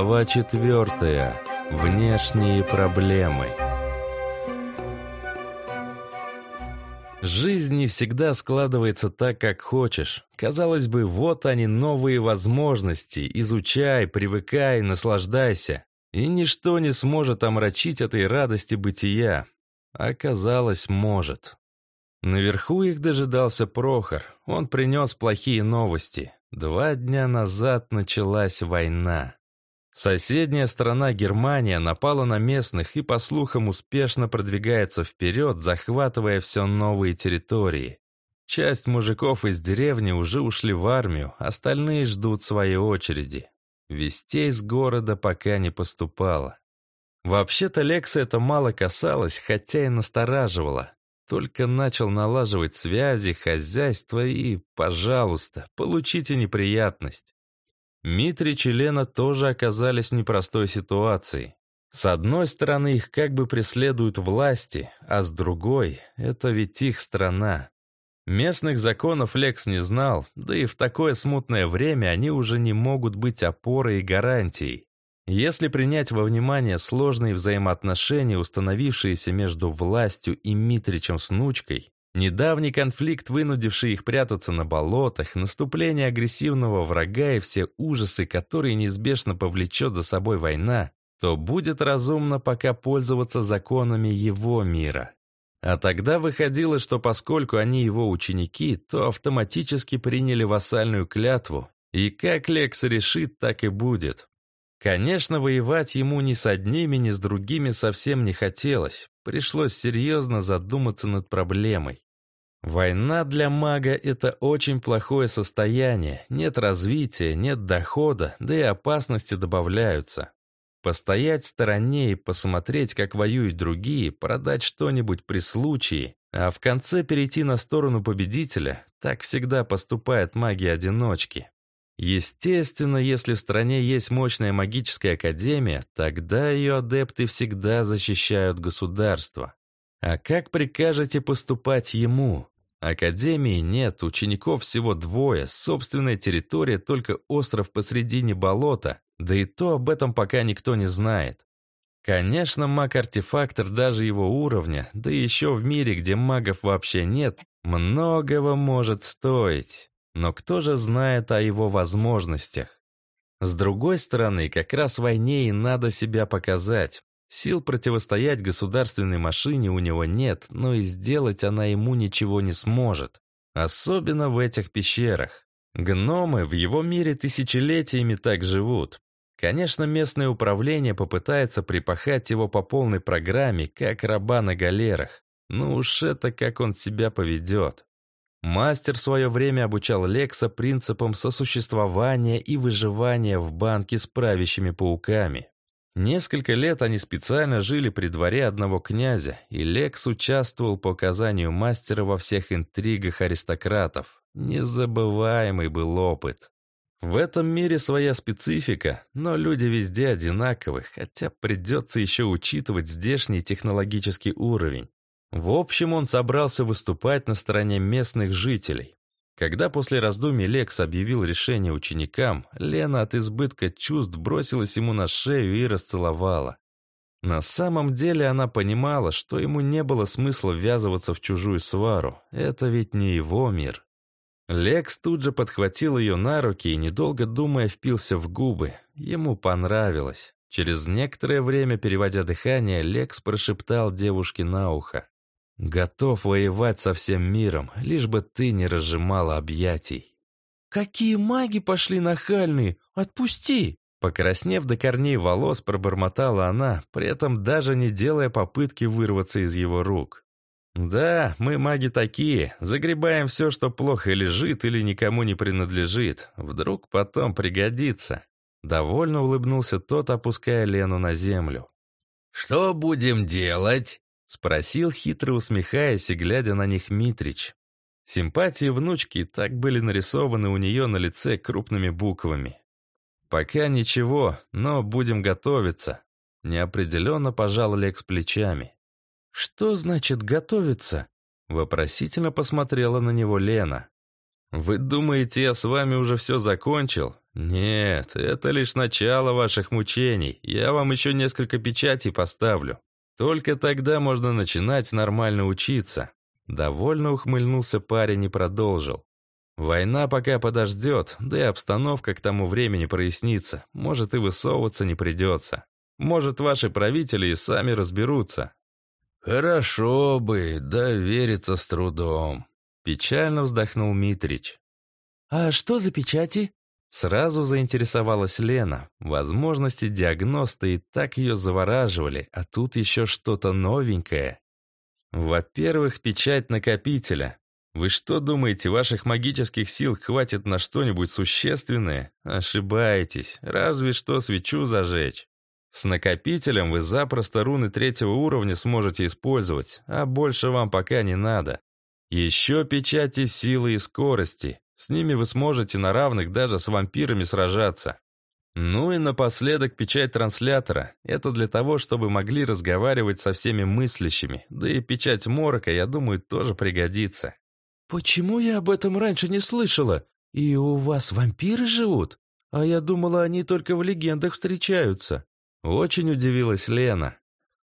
Глава четвертая. Внешние проблемы. Жизнь не всегда складывается так, как хочешь. Казалось бы, вот они новые возможности. Изучай, привыкай, наслаждайся. И ничто не сможет омрачить этой радости бытия. Оказалось, может. Наверху их дожидался Прохор. Он принес плохие новости. Два дня назад началась война. Соседняя страна Германия напала на местных и, по слухам, успешно продвигается вперед, захватывая все новые территории. Часть мужиков из деревни уже ушли в армию, остальные ждут своей очереди. Вестей из города пока не поступало. Вообще-то Лекса это мало касалось, хотя и настораживало. Только начал налаживать связи, хозяйство и, пожалуйста, получите неприятность. Митрич и Лена тоже оказались в непростой ситуации. С одной стороны, их как бы преследуют власти, а с другой — это ведь их страна. Местных законов Лекс не знал, да и в такое смутное время они уже не могут быть опорой и гарантией. Если принять во внимание сложные взаимоотношения, установившиеся между властью и Митричем с внучкой, Недавний конфликт, вынудивший их прятаться на болотах, наступление агрессивного врага и все ужасы, которые неизбежно повлечет за собой война, то будет разумно пока пользоваться законами его мира. А тогда выходило, что поскольку они его ученики, то автоматически приняли вассальную клятву, и как Лекс решит, так и будет. Конечно, воевать ему ни с одними, ни с другими совсем не хотелось. Пришлось серьезно задуматься над проблемой. Война для мага – это очень плохое состояние. Нет развития, нет дохода, да и опасности добавляются. Постоять в стороне и посмотреть, как воюют другие, продать что-нибудь при случае, а в конце перейти на сторону победителя – так всегда поступают маги-одиночки. Естественно, если в стране есть мощная магическая академия, тогда ее адепты всегда защищают государство. А как прикажете поступать ему? Академии нет, учеников всего двое, собственная территория только остров посредине болота, да и то об этом пока никто не знает. Конечно, маг-артефактор даже его уровня, да еще в мире, где магов вообще нет, многого может стоить. Но кто же знает о его возможностях? С другой стороны, как раз войне и надо себя показать. Сил противостоять государственной машине у него нет, но и сделать она ему ничего не сможет. Особенно в этих пещерах. Гномы в его мире тысячелетиями так живут. Конечно, местное управление попытается припахать его по полной программе, как раба на галерах. Но уж это как он себя поведет. Мастер в свое время обучал Лекса принципам сосуществования и выживания в банке с правящими пауками. Несколько лет они специально жили при дворе одного князя, и Лекс участвовал по указанию мастера во всех интригах аристократов. Незабываемый был опыт. В этом мире своя специфика, но люди везде одинаковы, хотя придется еще учитывать здешний технологический уровень. В общем, он собрался выступать на стороне местных жителей. Когда после раздумий Лекс объявил решение ученикам, Лена от избытка чувств бросилась ему на шею и расцеловала. На самом деле она понимала, что ему не было смысла ввязываться в чужую свару. Это ведь не его мир. Лекс тут же подхватил ее на руки и, недолго думая, впился в губы. Ему понравилось. Через некоторое время, переводя дыхание, Лекс прошептал девушке на ухо. Готов воевать со всем миром, лишь бы ты не разжимала объятий. «Какие маги пошли нахальные! Отпусти!» Покраснев до корней волос, пробормотала она, при этом даже не делая попытки вырваться из его рук. «Да, мы маги такие, загребаем все, что плохо лежит или никому не принадлежит. Вдруг потом пригодится». Довольно улыбнулся тот, опуская Лену на землю. «Что будем делать?» Спросил, хитро усмехаясь и глядя на них Митрич. Симпатии внучки так были нарисованы у нее на лице крупными буквами. «Пока ничего, но будем готовиться», — неопределенно пожал Лекс плечами. «Что значит готовиться?» — вопросительно посмотрела на него Лена. «Вы думаете, я с вами уже все закончил? «Нет, это лишь начало ваших мучений. Я вам еще несколько печатей поставлю. Только тогда можно начинать нормально учиться». Довольно ухмыльнулся парень и продолжил. «Война пока подождет, да и обстановка к тому времени прояснится. Может, и высовываться не придется. Может, ваши правители и сами разберутся». «Хорошо бы, да верится с трудом», – печально вздохнул Митрич. «А что за печати?» Сразу заинтересовалась Лена. Возможности диагноста и так ее завораживали, а тут еще что-то новенькое. Во-первых, печать накопителя. Вы что думаете, ваших магических сил хватит на что-нибудь существенное? Ошибаетесь. Разве что свечу зажечь. С накопителем вы запросто руны третьего уровня сможете использовать, а больше вам пока не надо. Еще печати силы и скорости. С ними вы сможете на равных даже с вампирами сражаться. Ну и напоследок печать транслятора. Это для того, чтобы могли разговаривать со всеми мыслящими. Да и печать морока, я думаю, тоже пригодится. «Почему я об этом раньше не слышала? И у вас вампиры живут? А я думала, они только в легендах встречаются». Очень удивилась Лена.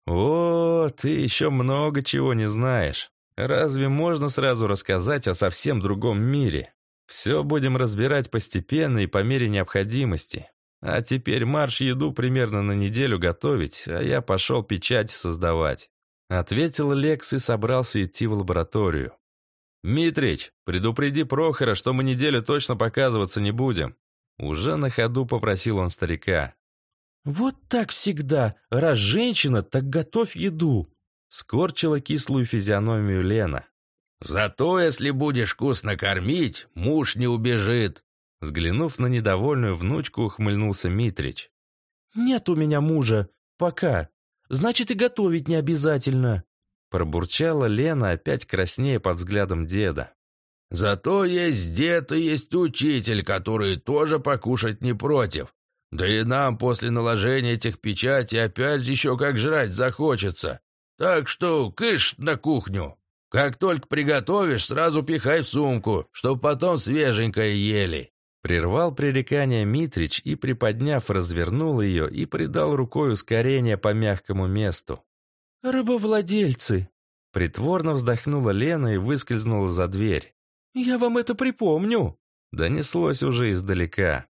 «О, ты еще много чего не знаешь. Разве можно сразу рассказать о совсем другом мире? Все будем разбирать постепенно и по мере необходимости. А теперь марш еду примерно на неделю готовить, а я пошел печать создавать. Ответил Лекс и собрался идти в лабораторию. «Митрич, предупреди Прохора, что мы неделю точно показываться не будем». Уже на ходу попросил он старика. «Вот так всегда. Раз женщина, так готовь еду», — скорчила кислую физиономию Лена. Зато если будешь вкусно кормить, муж не убежит. Взглянув на недовольную внучку, ухмыльнулся Митрич. «Нет у меня мужа. Пока. Значит, и готовить не обязательно». Пробурчала Лена, опять краснее под взглядом деда. «Зато есть дед и есть учитель, которые тоже покушать не против. Да и нам после наложения этих печатей опять еще как жрать захочется. Так что кыш на кухню». Как только приготовишь, сразу пихай в сумку, чтоб потом свеженькое ели». Прервал пререкание Митрич и, приподняв, развернул ее и придал рукой ускорение по мягкому месту. «Рабовладельцы!» Притворно вздохнула Лена и выскользнула за дверь. «Я вам это припомню!» Донеслось уже издалека.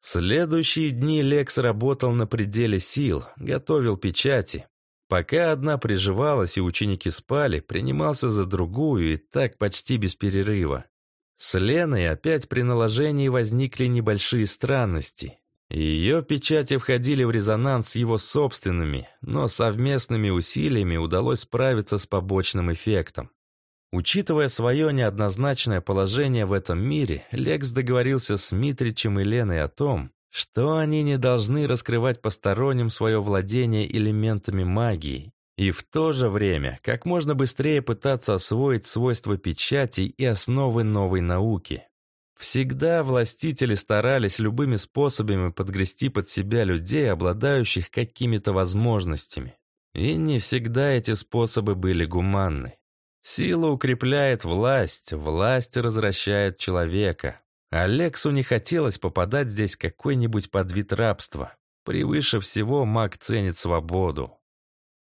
Следующие дни Лекс работал на пределе сил, готовил печати, Пока одна приживалась и ученики спали, принимался за другую и так почти без перерыва. С Леной опять при наложении возникли небольшие странности. Ее печати входили в резонанс с его собственными, но совместными усилиями удалось справиться с побочным эффектом. Учитывая свое неоднозначное положение в этом мире, Лекс договорился с Митричем и Леной о том, что они не должны раскрывать посторонним свое владение элементами магии, и в то же время как можно быстрее пытаться освоить свойства печатей и основы новой науки. Всегда властители старались любыми способами подгрести под себя людей, обладающих какими-то возможностями. И не всегда эти способы были гуманны. Сила укрепляет власть, власть развращает человека. Алексу не хотелось попадать здесь какой-нибудь подвид рабства. Превыше всего маг ценит свободу.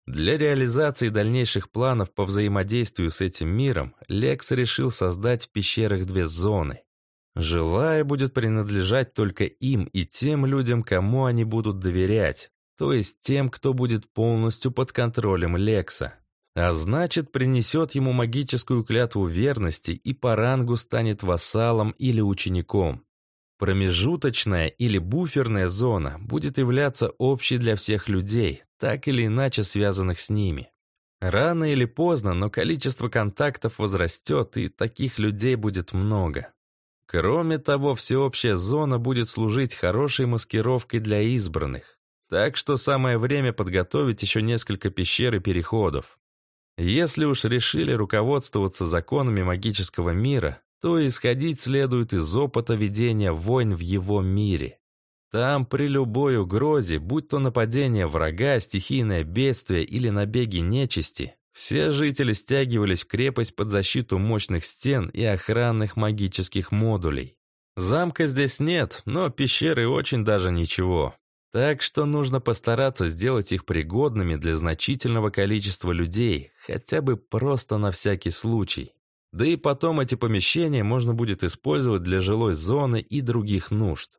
Для реализации дальнейших планов по взаимодействию с этим миром Лекс решил создать в пещерах две зоны. Жилая будет принадлежать только им и тем людям, кому они будут доверять, то есть тем, кто будет полностью под контролем Лекса. А значит, принесет ему магическую клятву верности и по рангу станет вассалом или учеником. Промежуточная или буферная зона будет являться общей для всех людей, так или иначе связанных с ними. Рано или поздно, но количество контактов возрастет, и таких людей будет много. Кроме того, всеобщая зона будет служить хорошей маскировкой для избранных. Так что самое время подготовить еще несколько пещер и переходов. Если уж решили руководствоваться законами магического мира, то исходить следует из опыта ведения войн в его мире. Там при любой угрозе, будь то нападение врага, стихийное бедствие или набеги нечисти, все жители стягивались в крепость под защиту мощных стен и охранных магических модулей. Замка здесь нет, но пещеры очень даже ничего. Так что нужно постараться сделать их пригодными для значительного количества людей, хотя бы просто на всякий случай. Да и потом эти помещения можно будет использовать для жилой зоны и других нужд.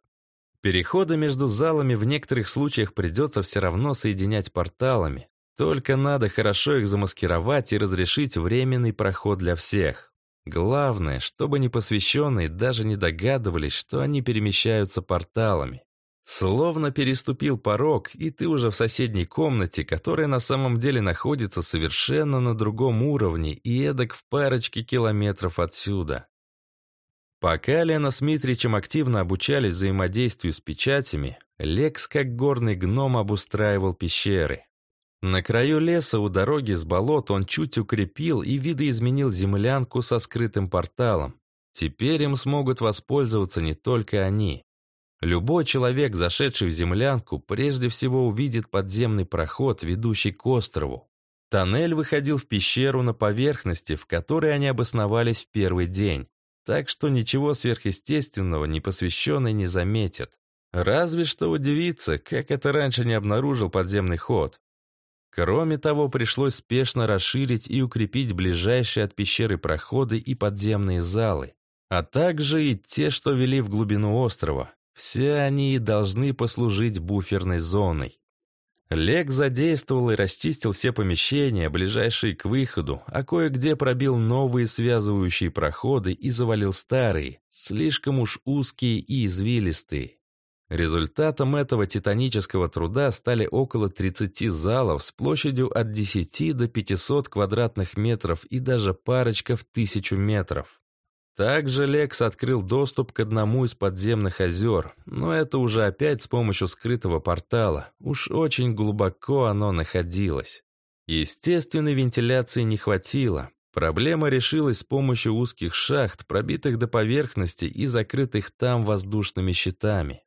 Переходы между залами в некоторых случаях придется все равно соединять порталами. Только надо хорошо их замаскировать и разрешить временный проход для всех. Главное, чтобы непосвященные даже не догадывались, что они перемещаются порталами. Словно переступил порог, и ты уже в соседней комнате, которая на самом деле находится совершенно на другом уровне и эдак в парочке километров отсюда. Пока Лена с Митричем активно обучались взаимодействию с печатями, Лекс как горный гном обустраивал пещеры. На краю леса у дороги с болот он чуть укрепил и видоизменил землянку со скрытым порталом. Теперь им смогут воспользоваться не только они. Любой человек, зашедший в землянку, прежде всего увидит подземный проход, ведущий к острову. Тоннель выходил в пещеру на поверхности, в которой они обосновались в первый день. Так что ничего сверхъестественного непосвященный не заметит. Разве что удивиться, как это раньше не обнаружил подземный ход. Кроме того, пришлось спешно расширить и укрепить ближайшие от пещеры проходы и подземные залы, а также и те, что вели в глубину острова. Все они и должны послужить буферной зоной. Лек задействовал и расчистил все помещения, ближайшие к выходу, а кое-где пробил новые связывающие проходы и завалил старые, слишком уж узкие и извилистые. Результатом этого титанического труда стали около 30 залов с площадью от 10 до 500 квадратных метров и даже парочка в тысячу метров. Также Лекс открыл доступ к одному из подземных озер, но это уже опять с помощью скрытого портала. Уж очень глубоко оно находилось. Естественной вентиляции не хватило. Проблема решилась с помощью узких шахт, пробитых до поверхности и закрытых там воздушными щитами.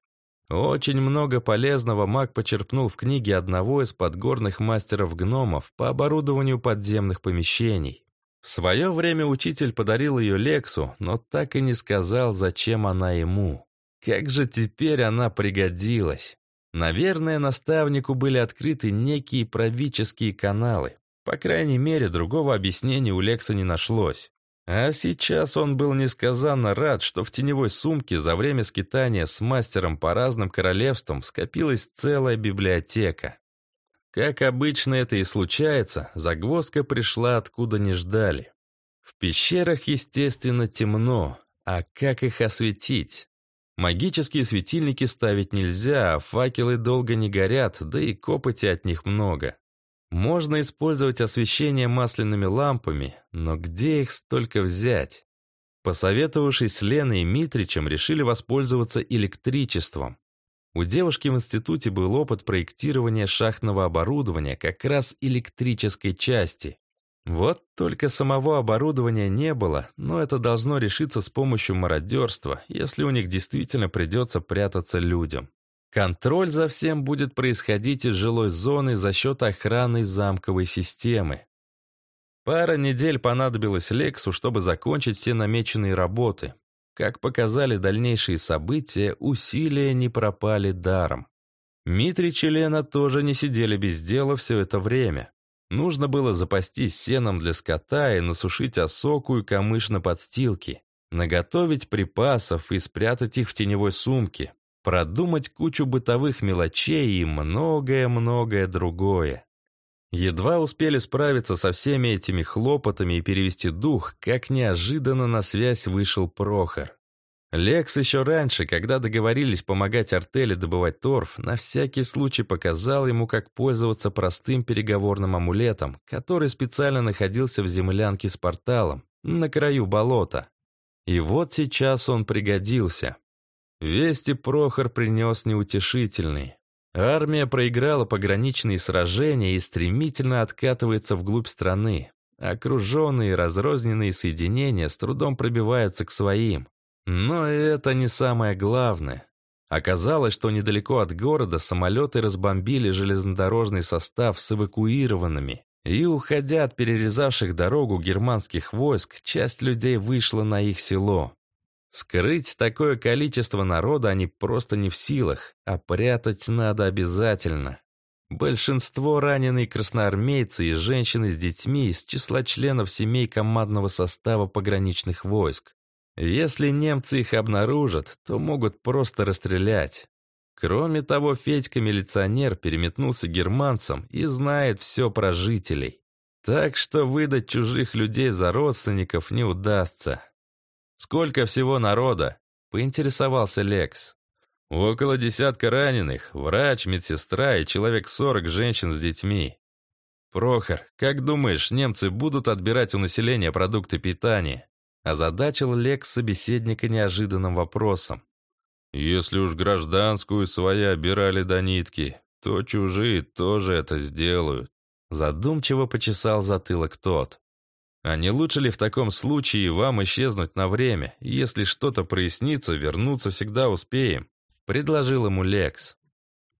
Очень много полезного маг почерпнул в книге одного из подгорных мастеров-гномов по оборудованию подземных помещений. В свое время учитель подарил ее Лексу, но так и не сказал, зачем она ему. Как же теперь она пригодилась? Наверное, наставнику были открыты некие правительские каналы. По крайней мере, другого объяснения у Лекса не нашлось. А сейчас он был несказанно рад, что в теневой сумке за время скитания с мастером по разным королевствам скопилась целая библиотека. Как обычно это и случается, загвоздка пришла откуда не ждали. В пещерах, естественно, темно, а как их осветить? Магические светильники ставить нельзя, а факелы долго не горят, да и копоти от них много. Можно использовать освещение масляными лампами, но где их столько взять? Посоветовавшись с Леной и Митричем, решили воспользоваться электричеством. У девушки в институте был опыт проектирования шахтного оборудования как раз электрической части. Вот только самого оборудования не было, но это должно решиться с помощью мародерства, если у них действительно придется прятаться людям. Контроль за всем будет происходить из жилой зоны за счет охраны замковой системы. Пара недель понадобилось Лексу, чтобы закончить все намеченные работы. Как показали дальнейшие события, усилия не пропали даром. Митрич и Лена тоже не сидели без дела все это время. Нужно было запастись сеном для скота и насушить осоку и камыш на подстилке, наготовить припасов и спрятать их в теневой сумке, продумать кучу бытовых мелочей и многое-многое другое. Едва успели справиться со всеми этими хлопотами и перевести дух, как неожиданно на связь вышел Прохор. Лекс еще раньше, когда договорились помогать Артеле добывать торф, на всякий случай показал ему, как пользоваться простым переговорным амулетом, который специально находился в землянке с порталом, на краю болота. И вот сейчас он пригодился. Вести Прохор принес неутешительный. Армия проиграла пограничные сражения и стремительно откатывается вглубь страны. Окруженные разрозненные соединения с трудом пробиваются к своим. Но это не самое главное. Оказалось, что недалеко от города самолеты разбомбили железнодорожный состав с эвакуированными. И, уходя от перерезавших дорогу германских войск, часть людей вышла на их село. Скрыть такое количество народа они просто не в силах, а прятать надо обязательно. Большинство раненые красноармейцы и женщины с детьми из числа членов семей командного состава пограничных войск. Если немцы их обнаружат, то могут просто расстрелять. Кроме того, Федька-милиционер переметнулся германцам и знает все про жителей. Так что выдать чужих людей за родственников не удастся. «Сколько всего народа?» – поинтересовался Лекс. «Около десятка раненых, врач, медсестра и человек сорок женщин с детьми». «Прохор, как думаешь, немцы будут отбирать у населения продукты питания?» Озадачил Лекс собеседника неожиданным вопросом. «Если уж гражданскую свои обирали до нитки, то чужие тоже это сделают». Задумчиво почесал затылок тот. А не лучше ли в таком случае вам исчезнуть на время? Если что-то прояснится, вернуться всегда успеем», — предложил ему Лекс.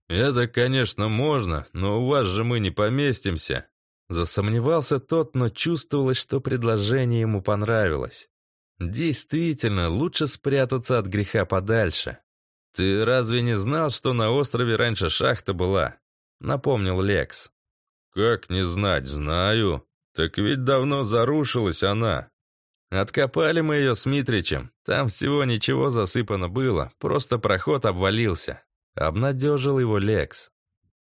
«Это, конечно, можно, но у вас же мы не поместимся», Засомневался тот, но чувствовалось, что предложение ему понравилось. Действительно, лучше спрятаться от греха подальше. Ты разве не знал, что на острове раньше шахта была? Напомнил Лекс. Как не знать, знаю. Так ведь давно зарушилась она. Откопали мы ее с Митричем. Там всего ничего засыпано было, просто проход обвалился. Обнадежил его Лекс.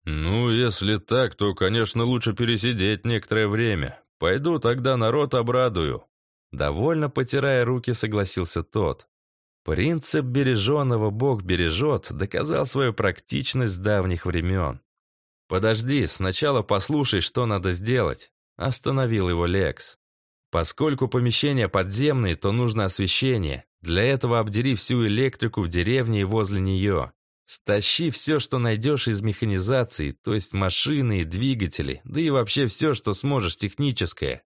«Ну, если так, то, конечно, лучше пересидеть некоторое время. Пойду тогда народ обрадую. Довольно потирая руки, согласился тот. Принцип береженного Бог бережет доказал свою практичность с давних времен. «Подожди, сначала послушай, что надо сделать», – остановил его Лекс. «Поскольку помещения подземные, то нужно освещение. Для этого обдери всю электрику в деревне и возле нее. Стащи все, что найдешь из механизации, то есть машины и двигатели, да и вообще все, что сможешь техническое.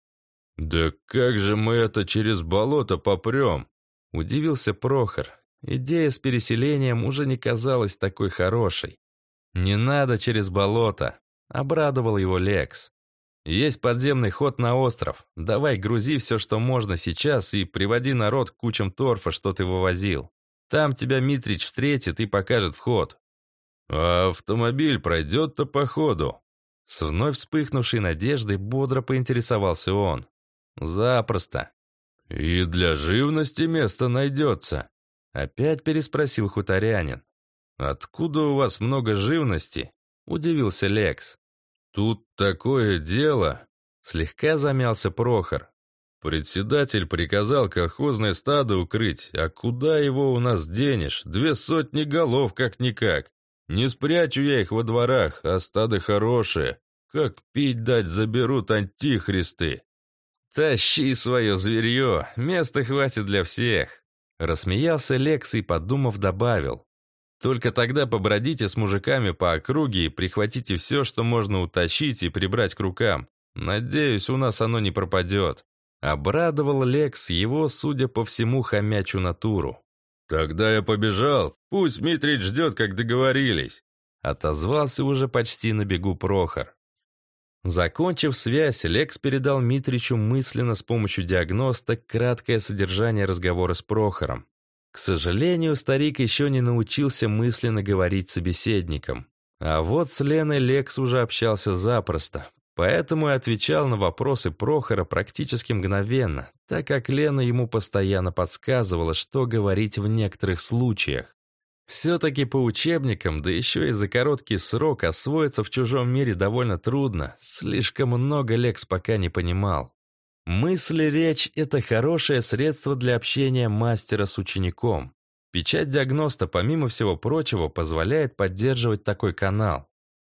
«Да как же мы это через болото попрем?» – удивился Прохор. Идея с переселением уже не казалась такой хорошей. «Не надо через болото», – обрадовал его Лекс. «Есть подземный ход на остров. Давай грузи все, что можно сейчас, и приводи народ к кучам торфа, что ты вывозил. Там тебя Митрич встретит и покажет вход». «А автомобиль пройдет-то по ходу?» С вновь вспыхнувшей надеждой бодро поинтересовался он. «Запросто». «И для живности место найдется?» Опять переспросил хуторянин. «Откуда у вас много живности?» Удивился Лекс. «Тут такое дело!» Слегка замялся Прохор. «Председатель приказал колхозное стадо укрыть, а куда его у нас денешь? Две сотни голов как-никак. Не спрячу я их во дворах, а стадо хорошее. Как пить дать заберут антихристы!» «Тащи свое зверье, места хватит для всех!» Рассмеялся Лекс и, подумав, добавил. «Только тогда побродите с мужиками по округе и прихватите все, что можно утащить и прибрать к рукам. Надеюсь, у нас оно не пропадет». Обрадовал Лекс его, судя по всему, хомячу натуру. «Тогда я побежал. Пусть Митрич ждет, как договорились». Отозвался уже почти на бегу Прохор. Закончив связь, Лекс передал Митричу мысленно с помощью диагноста краткое содержание разговора с Прохором. К сожалению, старик еще не научился мысленно говорить собеседником. А вот с Леной Лекс уже общался запросто, поэтому и отвечал на вопросы Прохора практически мгновенно, так как Лена ему постоянно подсказывала, что говорить в некоторых случаях. Все-таки по учебникам, да еще и за короткий срок, освоиться в чужом мире довольно трудно. Слишком много Лекс пока не понимал. Мысли-речь – это хорошее средство для общения мастера с учеником. Печать диагноста, помимо всего прочего, позволяет поддерживать такой канал.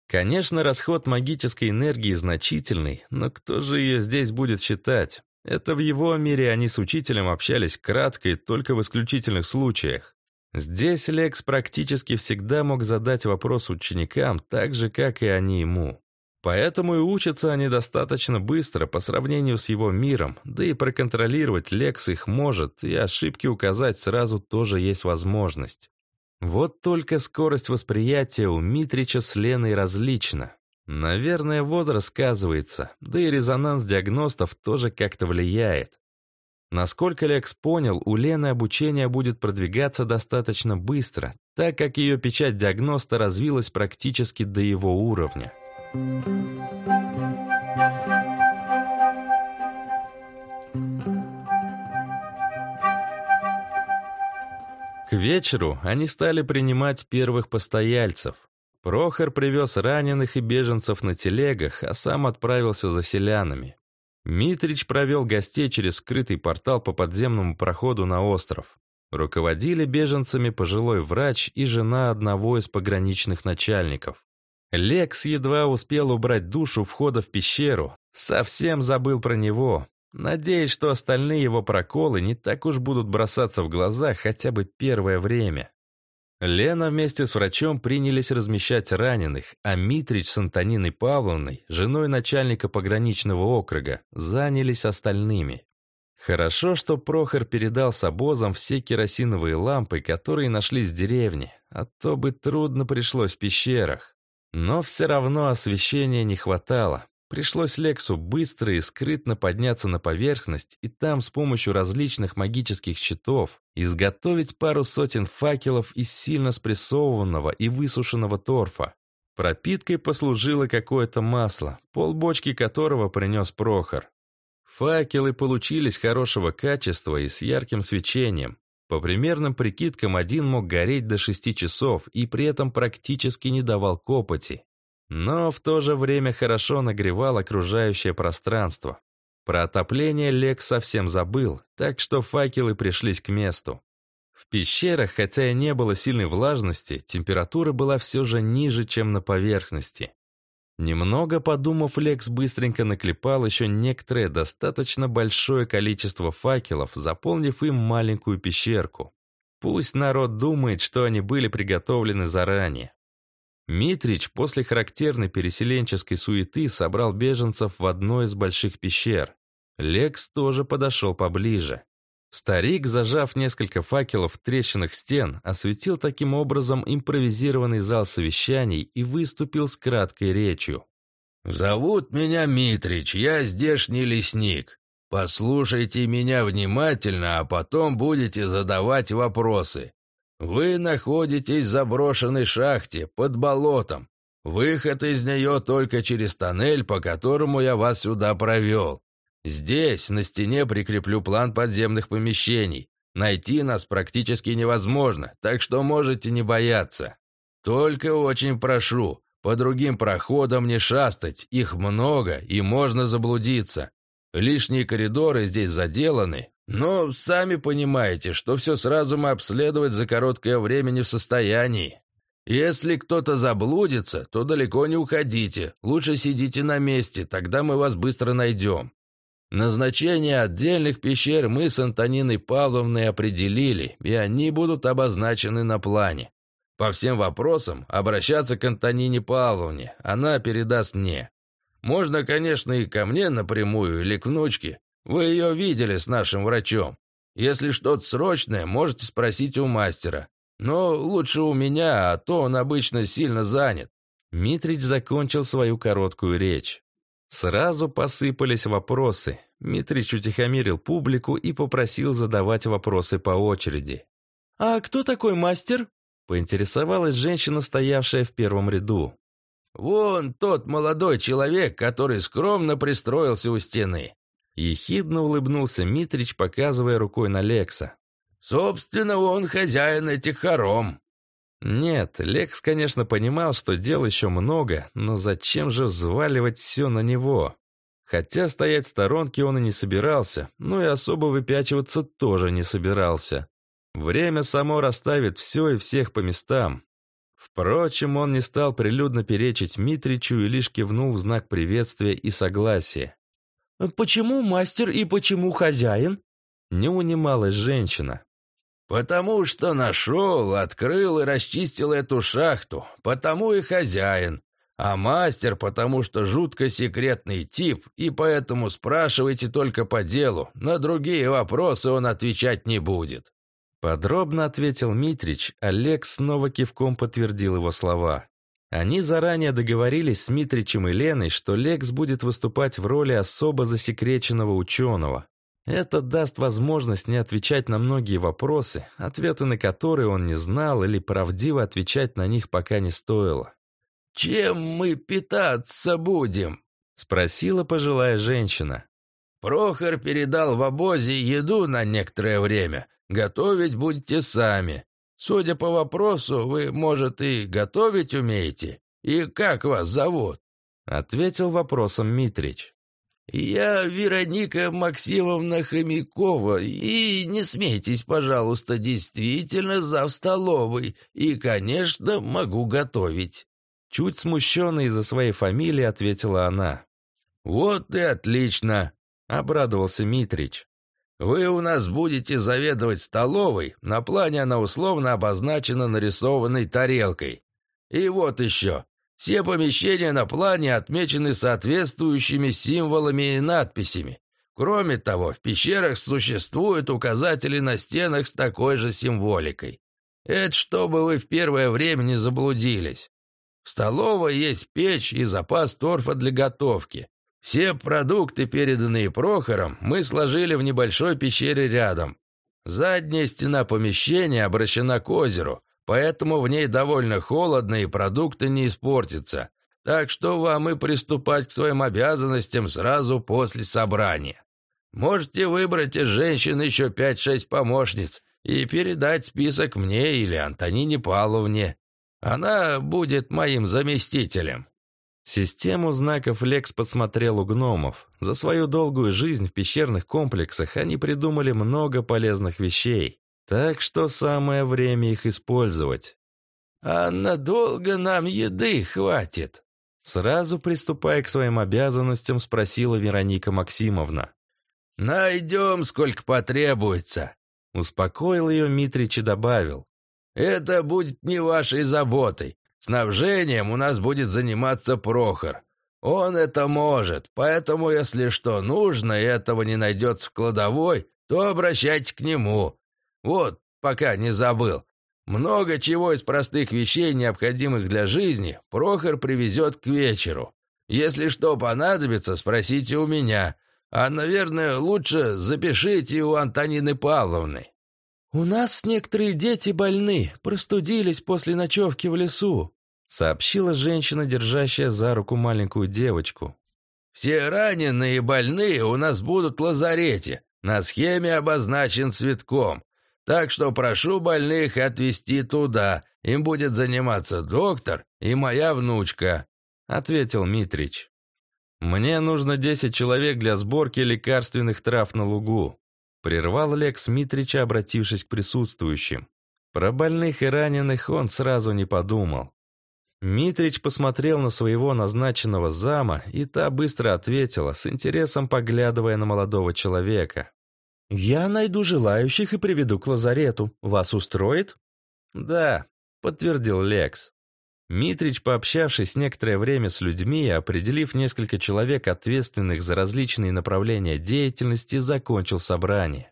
Конечно, расход магической энергии значительный, но кто же ее здесь будет считать? Это в его мире они с учителем общались кратко и только в исключительных случаях. Здесь Лекс практически всегда мог задать вопрос ученикам так же, как и они ему. Поэтому и учатся они достаточно быстро по сравнению с его миром, да и проконтролировать Лекс их может, и ошибки указать сразу тоже есть возможность. Вот только скорость восприятия у Митрича с Леной различна. Наверное, возраст сказывается, да и резонанс диагностов тоже как-то влияет. Насколько Лекс понял, у Лены обучение будет продвигаться достаточно быстро, так как ее печать диагноста развилась практически до его уровня. К вечеру они стали принимать первых постояльцев. Прохор привез раненых и беженцев на телегах, а сам отправился за селянами. Митрич провел гостей через скрытый портал по подземному проходу на остров. Руководили беженцами пожилой врач и жена одного из пограничных начальников. Лекс едва успел убрать душу входа в пещеру, совсем забыл про него, надеясь, что остальные его проколы не так уж будут бросаться в глаза хотя бы первое время. Лена вместе с врачом принялись размещать раненых, а Митрич с Антониной Павловной, женой начальника пограничного округа, занялись остальными. Хорошо, что Прохор передал с обозом все керосиновые лампы, которые нашлись в деревне, а то бы трудно пришлось в пещерах. Но все равно освещения не хватало, Пришлось Лексу быстро и скрытно подняться на поверхность и там с помощью различных магических щитов изготовить пару сотен факелов из сильно спрессованного и высушенного торфа. Пропиткой послужило какое-то масло, полбочки которого принес Прохор. Факелы получились хорошего качества и с ярким свечением. По примерным прикидкам, один мог гореть до 6 часов и при этом практически не давал копоти но в то же время хорошо нагревал окружающее пространство. Про отопление Лек совсем забыл, так что факелы пришлись к месту. В пещерах, хотя и не было сильной влажности, температура была все же ниже, чем на поверхности. Немного подумав, Лекс быстренько наклепал еще некоторое достаточно большое количество факелов, заполнив им маленькую пещерку. Пусть народ думает, что они были приготовлены заранее. Митрич после характерной переселенческой суеты собрал беженцев в одной из больших пещер. Лекс тоже подошел поближе. Старик, зажав несколько факелов в трещинах стен, осветил таким образом импровизированный зал совещаний и выступил с краткой речью. «Зовут меня Митрич, я здешний лесник. Послушайте меня внимательно, а потом будете задавать вопросы. Вы находитесь в заброшенной шахте, под болотом. Выход из нее только через тоннель, по которому я вас сюда провел. Здесь на стене прикреплю план подземных помещений. Найти нас практически невозможно, так что можете не бояться. Только очень прошу, по другим проходам не шастать, их много и можно заблудиться. Лишние коридоры здесь заделаны, но сами понимаете, что все сразу мы обследовать за короткое время не в состоянии. Если кто-то заблудится, то далеко не уходите, лучше сидите на месте, тогда мы вас быстро найдем. Назначение отдельных пещер мы с Антониной Павловной определили, и они будут обозначены на плане. По всем вопросам обращаться к Антонине Павловне, она передаст мне. Можно, конечно, и ко мне напрямую или к внучке, вы ее видели с нашим врачом. Если что-то срочное, можете спросить у мастера. Но лучше у меня, а то он обычно сильно занят». Митрич закончил свою короткую речь. Сразу посыпались вопросы. Митрич утихомирил публику и попросил задавать вопросы по очереди. «А кто такой мастер?» – поинтересовалась женщина, стоявшая в первом ряду. «Вон тот молодой человек, который скромно пристроился у стены. Ехидно улыбнулся Митрич, показывая рукой на Лекса. «Собственно, он хозяин этих хором». Нет, Лекс, конечно, понимал, что дел еще много, но зачем же взваливать все на него? Хотя стоять в сторонке он и не собирался, но и особо выпячиваться тоже не собирался. Время само расставит все и всех по местам. Впрочем, он не стал прилюдно перечить Митричу и лишь кивнул в знак приветствия и согласия. «Почему мастер и почему хозяин?» Не унималась женщина. «Потому что нашел, открыл и расчистил эту шахту. Потому и хозяин. А мастер, потому что жутко секретный тип, и поэтому спрашивайте только по делу. На другие вопросы он отвечать не будет». Подробно ответил Митрич, Олег снова кивком подтвердил его слова. Они заранее договорились с Митричем и Леной, что Лекс будет выступать в роли особо засекреченного ученого. Это даст возможность не отвечать на многие вопросы, ответы на которые он не знал или правдиво отвечать на них пока не стоило. «Чем мы питаться будем?» — спросила пожилая женщина. «Прохор передал в обозе еду на некоторое время. Готовить будете сами. Судя по вопросу, вы, может, и готовить умеете? И как вас зовут?» — ответил вопросом Митрич. «Я Вероника Максимовна Хомякова, и не смейтесь, пожалуйста, действительно зав столовой, и, конечно, могу готовить». Чуть смущенная из-за своей фамилии, ответила она. «Вот и отлично», — обрадовался Митрич. «Вы у нас будете заведовать столовой, на плане она условно обозначена нарисованной тарелкой. И вот еще, все помещения на плане отмечены соответствующими символами и надписями. Кроме того, в пещерах существуют указатели на стенах с такой же символикой. Это чтобы вы в первое время не заблудились. В столовой есть печь и запас торфа для готовки. Все продукты, переданные Прохором, мы сложили в небольшой пещере рядом. Задняя стена помещения обращена к озеру, поэтому в ней довольно холодно и продукты не испортятся. Так что вам и приступать к своим обязанностям сразу после собрания. Можете выбрать из женщин еще пять-шесть помощниц и передать список мне или Антонине Павловне. Она будет моим заместителем». Систему знаков Лекс посмотрел у гномов. За свою долгую жизнь в пещерных комплексах они придумали много полезных вещей. Так что самое время их использовать. «А надолго нам еды хватит?» Сразу приступая к своим обязанностям, спросила Вероника Максимовна. «Найдем, сколько потребуется», — успокоил ее Митрич и добавил. «Это будет не вашей заботой. Снабжением у нас будет заниматься Прохор. Он это может, поэтому, если что нужно и этого не найдется в кладовой, то обращайтесь к нему. Вот, пока не забыл. Много чего из простых вещей, необходимых для жизни, Прохор привезет к вечеру. Если что понадобится, спросите у меня. А, наверное, лучше запишите у Антонины Павловны». «У нас некоторые дети больны, простудились после ночевки в лесу», сообщила женщина, держащая за руку маленькую девочку. «Все раненые и больные у нас будут в лазарете. На схеме обозначен цветком. Так что прошу больных отвезти туда. Им будет заниматься доктор и моя внучка», — ответил Митрич. «Мне нужно десять человек для сборки лекарственных трав на лугу», — прервал Лекс Митрича, обратившись к присутствующим. Про больных и раненых он сразу не подумал. Митрич посмотрел на своего назначенного зама, и та быстро ответила, с интересом поглядывая на молодого человека. «Я найду желающих и приведу к лазарету. Вас устроит?» «Да», — подтвердил Лекс. Митрич, пообщавшись некоторое время с людьми и определив несколько человек, ответственных за различные направления деятельности, закончил собрание.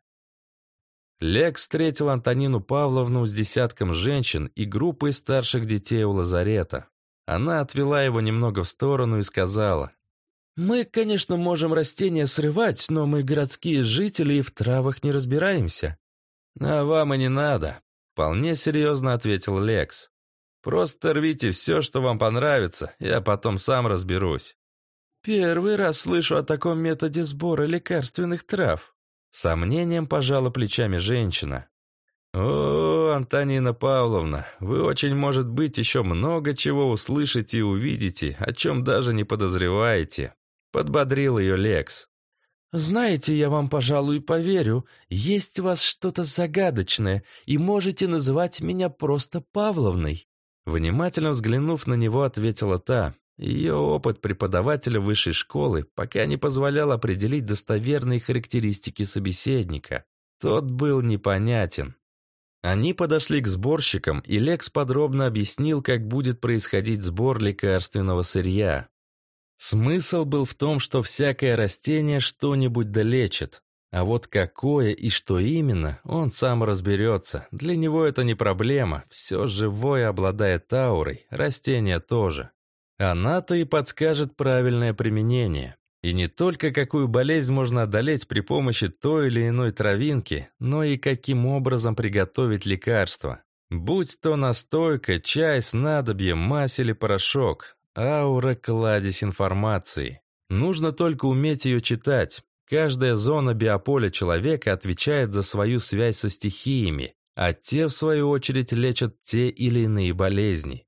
Лекс встретил Антонину Павловну с десятком женщин и группой старших детей у лазарета. Она отвела его немного в сторону и сказала, «Мы, конечно, можем растения срывать, но мы городские жители и в травах не разбираемся». «А вам и не надо», — вполне серьезно ответил Лекс. «Просто рвите все, что вам понравится, я потом сам разберусь». «Первый раз слышу о таком методе сбора лекарственных трав», — сомнением пожала плечами женщина. «О, Антонина Павловна, вы очень, может быть, еще много чего услышите и увидите, о чем даже не подозреваете. Подбодрил ее Лекс. «Знаете, я вам, пожалуй, поверю. Есть у вас что-то загадочное, и можете называть меня просто Павловной». Внимательно взглянув на него, ответила та. Ее опыт преподавателя высшей школы пока не позволял определить достоверные характеристики собеседника. Тот был непонятен. Они подошли к сборщикам, и Лекс подробно объяснил, как будет происходить сбор лекарственного сырья. Смысл был в том, что всякое растение что-нибудь долечит. А вот какое и что именно, он сам разберется. Для него это не проблема. Все живое обладает аурой, растение тоже. Она-то и подскажет правильное применение. И не только какую болезнь можно одолеть при помощи той или иной травинки, но и каким образом приготовить лекарство. Будь то настойка, чай, снадобье, мазь или порошок. Аура – кладезь информации. Нужно только уметь ее читать. Каждая зона биополя человека отвечает за свою связь со стихиями, а те, в свою очередь, лечат те или иные болезни.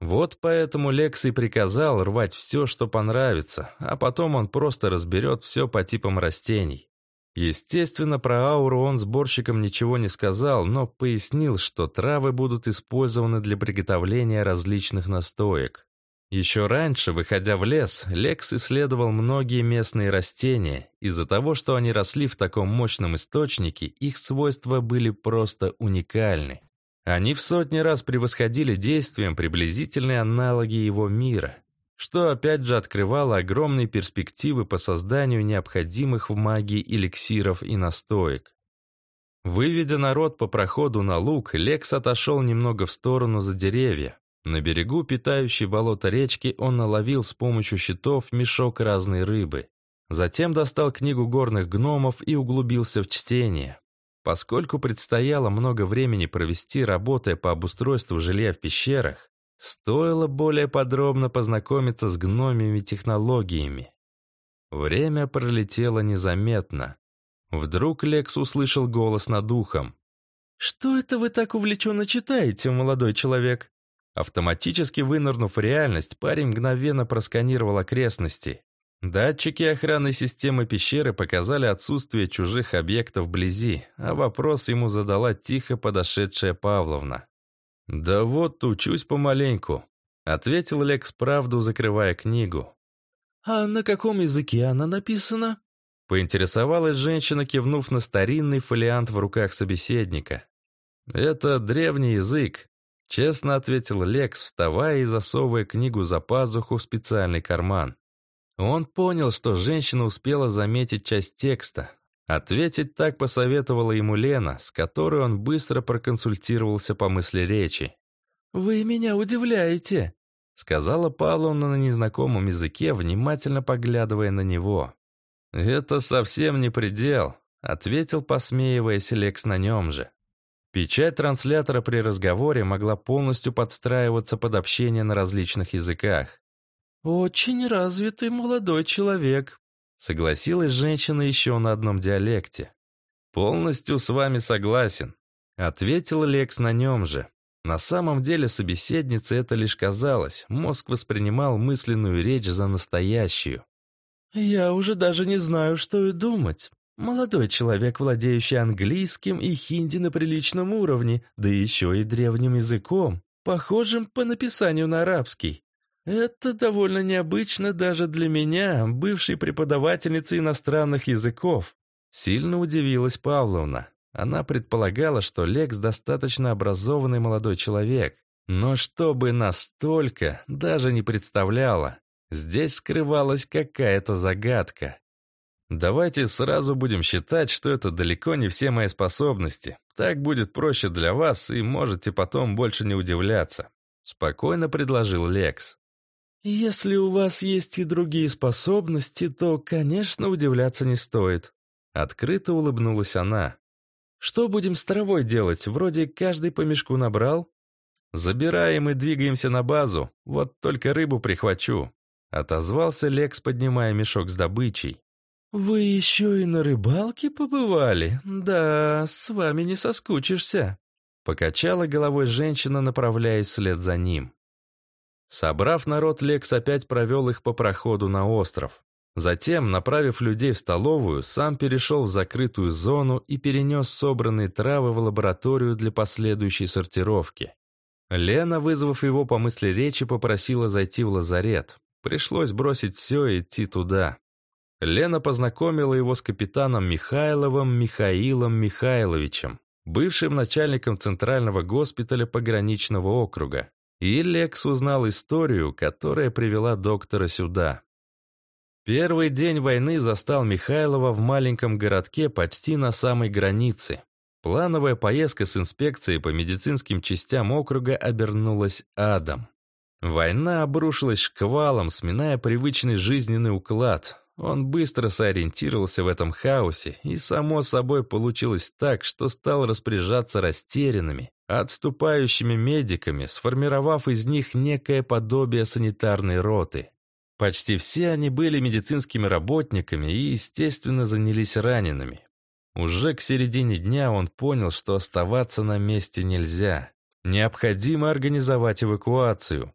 Вот поэтому Лекс и приказал рвать все, что понравится, а потом он просто разберет все по типам растений. Естественно, про ауру он сборщикам ничего не сказал, но пояснил, что травы будут использованы для приготовления различных настоек. Еще раньше, выходя в лес, Лекс исследовал многие местные растения. Из-за того, что они росли в таком мощном источнике, их свойства были просто уникальны. Они в сотни раз превосходили действием приблизительные аналоги его мира, что опять же открывало огромные перспективы по созданию необходимых в магии эликсиров и настоек. Выведя народ по проходу на луг, Лекс отошел немного в сторону за деревья. На берегу питающей болото речки он наловил с помощью щитов мешок разной рыбы. Затем достал книгу горных гномов и углубился в чтение. Поскольку предстояло много времени провести, работая по обустройству жилья в пещерах, стоило более подробно познакомиться с гномими технологиями. Время пролетело незаметно. Вдруг Лекс услышал голос над ухом. «Что это вы так увлеченно читаете, молодой человек?» Автоматически вынырнув в реальность, парень мгновенно просканировал окрестности. Датчики охраны системы пещеры показали отсутствие чужих объектов вблизи, а вопрос ему задала тихо подошедшая Павловна. «Да вот, учусь помаленьку», — ответил Лекс правду, закрывая книгу. «А на каком языке она написана?» Поинтересовалась женщина, кивнув на старинный фолиант в руках собеседника. «Это древний язык», — честно ответил Лекс, вставая и засовывая книгу за пазуху в специальный карман. Он понял, что женщина успела заметить часть текста. Ответить так посоветовала ему Лена, с которой он быстро проконсультировался по мысли речи. «Вы меня удивляете», — сказала Павловна на незнакомом языке, внимательно поглядывая на него. «Это совсем не предел», — ответил, посмеиваясь Лекс на нем же. Печать транслятора при разговоре могла полностью подстраиваться под общение на различных языках. «Очень развитый молодой человек», — согласилась женщина еще на одном диалекте. «Полностью с вами согласен», — ответил Лекс на нем же. На самом деле собеседнице это лишь казалось, мозг воспринимал мысленную речь за настоящую. «Я уже даже не знаю, что и думать. Молодой человек, владеющий английским и хинди на приличном уровне, да еще и древним языком, похожим по написанию на арабский. Это довольно необычно даже для меня, бывшей преподавательницы иностранных языков. Сильно удивилась Павловна. Она предполагала, что Лекс достаточно образованный молодой человек, но чтобы настолько, даже не представляла. Здесь скрывалась какая-то загадка. Давайте сразу будем считать, что это далеко не все мои способности. Так будет проще для вас, и можете потом больше не удивляться. Спокойно предложил Лекс. «Если у вас есть и другие способности, то, конечно, удивляться не стоит». Открыто улыбнулась она. «Что будем с травой делать? Вроде каждый по мешку набрал?» «Забираем и двигаемся на базу. Вот только рыбу прихвачу», — отозвался Лекс, поднимая мешок с добычей. «Вы еще и на рыбалке побывали? Да, с вами не соскучишься», — покачала головой женщина, направляясь вслед за ним. Собрав народ, Лекс опять провел их по проходу на остров. Затем, направив людей в столовую, сам перешел в закрытую зону и перенес собранные травы в лабораторию для последующей сортировки. Лена, вызвав его по мысли речи, попросила зайти в лазарет. Пришлось бросить все и идти туда. Лена познакомила его с капитаном Михайловым Михаилом Михайловичем, бывшим начальником Центрального госпиталя пограничного округа. И Лекс узнал историю, которая привела доктора сюда. Первый день войны застал Михайлова в маленьком городке почти на самой границе. Плановая поездка с инспекцией по медицинским частям округа обернулась адом. Война обрушилась шквалом, сминая привычный жизненный уклад. Он быстро сориентировался в этом хаосе, и само собой получилось так, что стал распоряжаться растерянными, отступающими медиками, сформировав из них некое подобие санитарной роты. Почти все они были медицинскими работниками и, естественно, занялись ранеными. Уже к середине дня он понял, что оставаться на месте нельзя. Необходимо организовать эвакуацию.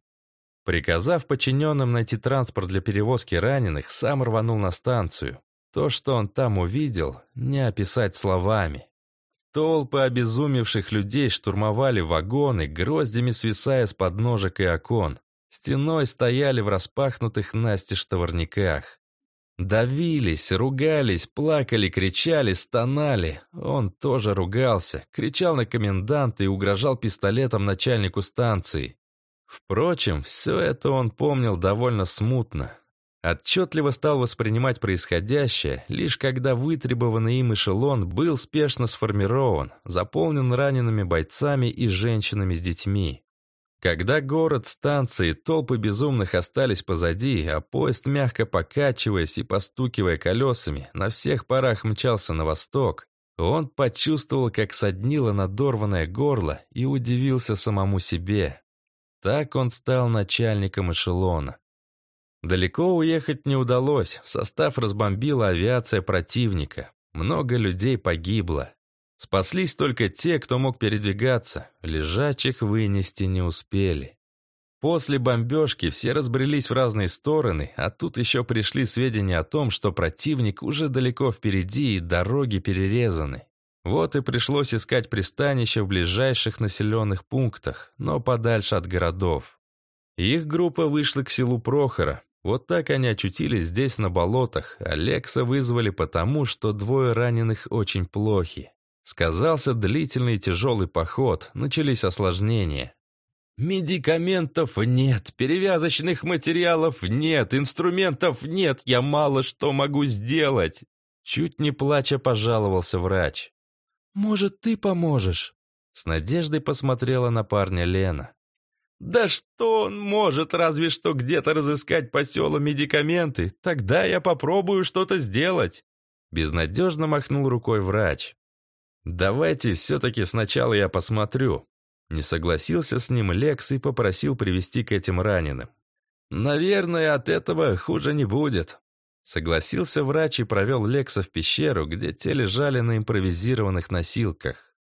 Приказав подчиненным найти транспорт для перевозки раненых, сам рванул на станцию. То, что он там увидел, не описать словами. Толпы обезумевших людей штурмовали вагоны, гроздями свисая с подножек и окон. Стеной стояли в распахнутых настежь товарниках. Давились, ругались, плакали, кричали, стонали. Он тоже ругался, кричал на коменданта и угрожал пистолетом начальнику станции. Впрочем, все это он помнил довольно смутно. Отчетливо стал воспринимать происходящее, лишь когда вытребованный им эшелон был спешно сформирован, заполнен ранеными бойцами и женщинами с детьми. Когда город, станции, толпы безумных остались позади, а поезд, мягко покачиваясь и постукивая колесами, на всех парах мчался на восток, он почувствовал, как соднило надорванное горло и удивился самому себе. Так он стал начальником эшелона. Далеко уехать не удалось, состав разбомбила авиация противника. Много людей погибло. Спаслись только те, кто мог передвигаться, лежачих вынести не успели. После бомбежки все разбрелись в разные стороны, а тут еще пришли сведения о том, что противник уже далеко впереди и дороги перерезаны. Вот и пришлось искать пристанище в ближайших населенных пунктах, но подальше от городов. Их группа вышла к селу Прохора. Вот так они очутились здесь на болотах. Алекса вызвали потому, что двое раненых очень плохи. Сказался длительный тяжелый поход, начались осложнения. «Медикаментов нет, перевязочных материалов нет, инструментов нет, я мало что могу сделать!» Чуть не плача пожаловался врач. «Может, ты поможешь?» С надеждой посмотрела на парня Лена. «Да что он может, разве что где-то разыскать по селу медикаменты? Тогда я попробую что-то сделать!» Безнадежно махнул рукой врач. «Давайте все-таки сначала я посмотрю». Не согласился с ним Лекс и попросил привести к этим раненым. «Наверное, от этого хуже не будет». Согласился врач и провел Лекса в пещеру, где те лежали на импровизированных носилках.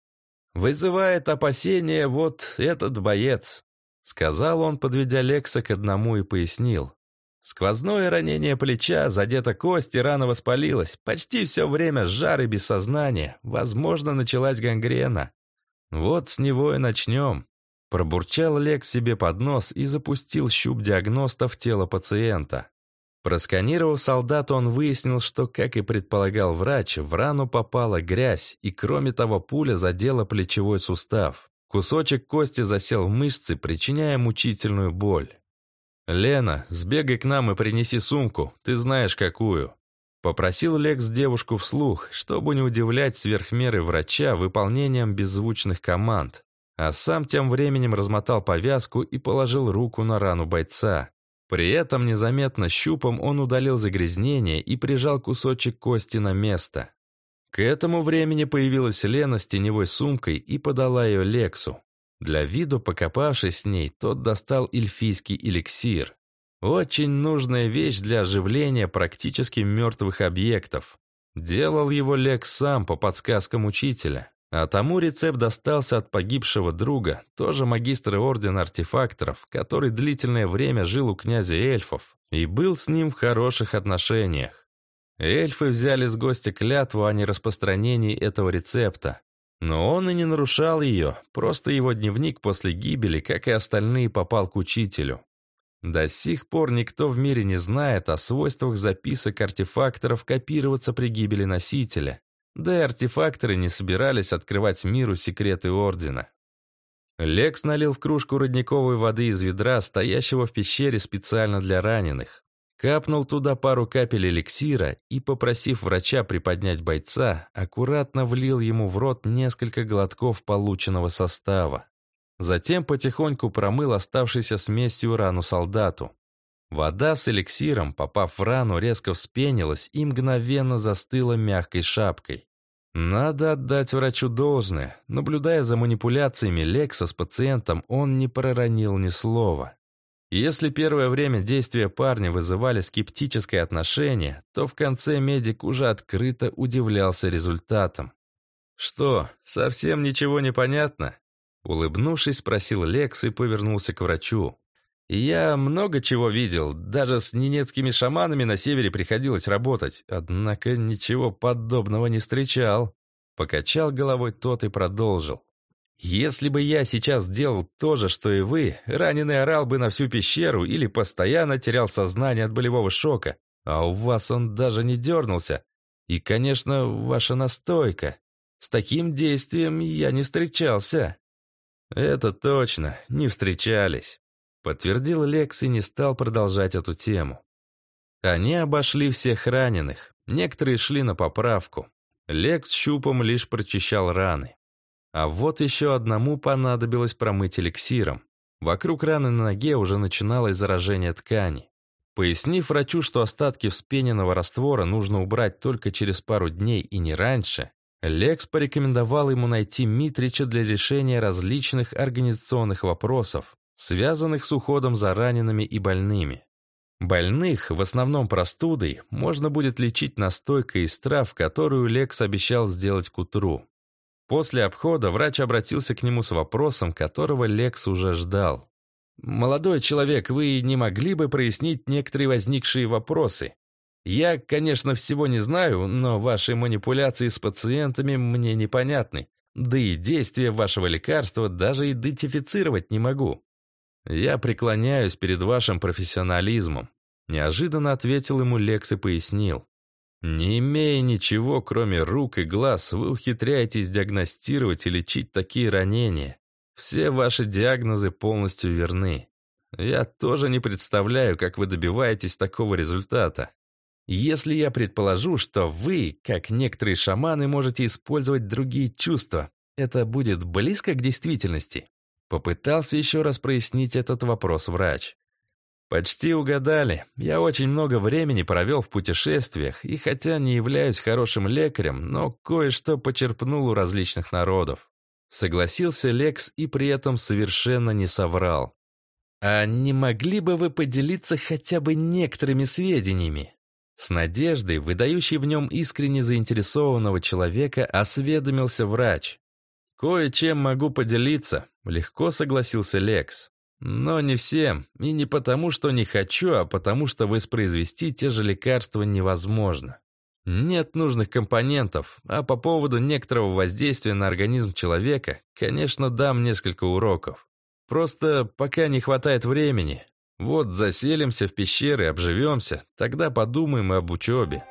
«Вызывает опасения вот этот боец», — сказал он, подведя Лекса к одному и пояснил. Сквозное ранение плеча, задета кость и рана воспалилась. Почти все время жар и без сознания. Возможно, началась гангрена. Вот с него и начнем. Пробурчал Лекс себе под нос и запустил щуп диагноста в тело пациента. Просканировав солдата, он выяснил, что, как и предполагал врач, в рану попала грязь, и кроме того пуля задела плечевой сустав. Кусочек кости засел в мышцы, причиняя мучительную боль. «Лена, сбегай к нам и принеси сумку, ты знаешь какую». Попросил Лекс девушку вслух, чтобы не удивлять сверхмеры врача выполнением беззвучных команд, а сам тем временем размотал повязку и положил руку на рану бойца. При этом незаметно щупом он удалил загрязнение и прижал кусочек кости на место. К этому времени появилась Лена с теневой сумкой и подала ее Лексу. Для виду, покопавшись с ней, тот достал эльфийский эликсир. Очень нужная вещь для оживления практически мертвых объектов. Делал его Лекс сам по подсказкам учителя. А тому рецепт достался от погибшего друга, тоже магистра Ордена Артефакторов, который длительное время жил у князя эльфов и был с ним в хороших отношениях. Эльфы взяли с гостя клятву о нераспространении этого рецепта. Но он и не нарушал ее, просто его дневник после гибели, как и остальные, попал к учителю. До сих пор никто в мире не знает о свойствах записок артефакторов копироваться при гибели носителя, да и артефакторы не собирались открывать миру секреты Ордена. Лекс налил в кружку родниковой воды из ведра, стоящего в пещере специально для раненых. Капнул туда пару капель эликсира и, попросив врача приподнять бойца, аккуратно влил ему в рот несколько глотков полученного состава. Затем потихоньку промыл оставшейся смесью рану солдату. Вода с эликсиром, попав в рану, резко вспенилась и мгновенно застыла мягкой шапкой. Надо отдать врачу должное. Наблюдая за манипуляциями Лекса с пациентом, он не проронил ни слова. Если первое время действия парня вызывали скептическое отношение, то в конце медик уже открыто удивлялся результатом. «Что, совсем ничего не понятно?» Улыбнувшись, спросил Лекс и повернулся к врачу. «Я много чего видел, даже с ненецкими шаманами на севере приходилось работать, однако ничего подобного не встречал». Покачал головой тот и продолжил. Если бы я сейчас делал то же, что и вы, раненый орал бы на всю пещеру или постоянно терял сознание от болевого шока, а у вас он даже не дернулся. И, конечно, ваша настойка. С таким действием я не встречался. Это точно, не встречались. Подтвердил Лекс и не стал продолжать эту тему. Они обошли всех раненых. Некоторые шли на поправку. Лекс щупом лишь прочищал раны. А вот еще одному понадобилось промыть эликсиром. Вокруг раны на ноге уже начиналось заражение ткани. Пояснив врачу, что остатки вспененного раствора нужно убрать только через пару дней и не раньше, Лекс порекомендовал ему найти Митрича для решения различных организационных вопросов, связанных с уходом за ранеными и больными. Больных, в основном простудой, можно будет лечить настойкой из трав, которую Лекс обещал сделать к утру. После обхода врач обратился к нему с вопросом, которого Лекс уже ждал. «Молодой человек, вы не могли бы прояснить некоторые возникшие вопросы? Я, конечно, всего не знаю, но ваши манипуляции с пациентами мне непонятны. Да и действия вашего лекарства даже идентифицировать не могу. Я преклоняюсь перед вашим профессионализмом», неожиданно ответил ему Лекс и пояснил. Не имея ничего, кроме рук и глаз, вы ухитряетесь диагностировать и лечить такие ранения. Все ваши диагнозы полностью верны. Я тоже не представляю, как вы добиваетесь такого результата. Если я предположу, что вы, как некоторые шаманы, можете использовать другие чувства, это будет близко к действительности? Попытался еще раз прояснить этот вопрос врач. «Почти угадали. Я очень много времени провел в путешествиях, и хотя не являюсь хорошим лекарем, но кое-что почерпнул у различных народов». Согласился Лекс и при этом совершенно не соврал. «А не могли бы вы поделиться хотя бы некоторыми сведениями?» С надеждой, выдающей в нем искренне заинтересованного человека, осведомился врач. «Кое-чем могу поделиться», — легко согласился Лекс. Но не всем, и не потому, что не хочу, а потому, что воспроизвести те же лекарства невозможно. Нет нужных компонентов, а по поводу некоторого воздействия на организм человека, конечно, дам несколько уроков. Просто пока не хватает времени. Вот заселимся в пещеры, обживемся, тогда подумаем и об учебе.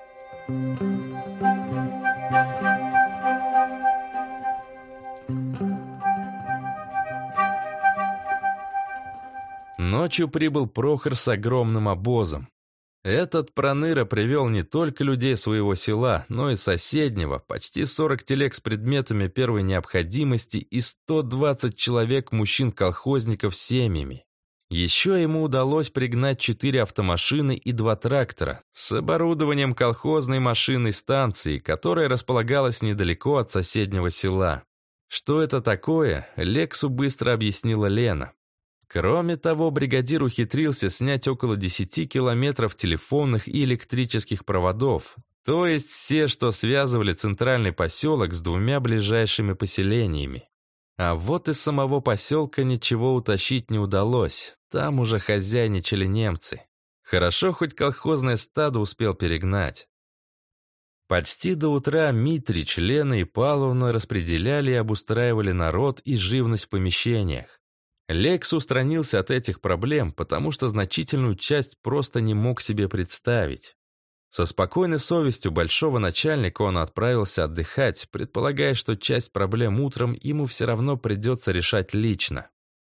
Ночью прибыл Прохор с огромным обозом. Этот проныра привел не только людей своего села, но и соседнего, почти 40 телег с предметами первой необходимости и 120 человек мужчин-колхозников с семьями. Еще ему удалось пригнать четыре автомашины и два трактора с оборудованием колхозной машинной станции, которая располагалась недалеко от соседнего села. Что это такое, Лексу быстро объяснила Лена. Кроме того, бригадир ухитрился снять около 10 километров телефонных и электрических проводов, то есть все, что связывали центральный поселок с двумя ближайшими поселениями. А вот из самого поселка ничего утащить не удалось, там уже хозяйничали немцы. Хорошо, хоть колхозное стадо успел перегнать. Почти до утра Митрич, Лена и Павловна распределяли и обустраивали народ и живность в помещениях. Лекс устранился от этих проблем, потому что значительную часть просто не мог себе представить. Со спокойной совестью большого начальника он отправился отдыхать, предполагая, что часть проблем утром ему все равно придется решать лично.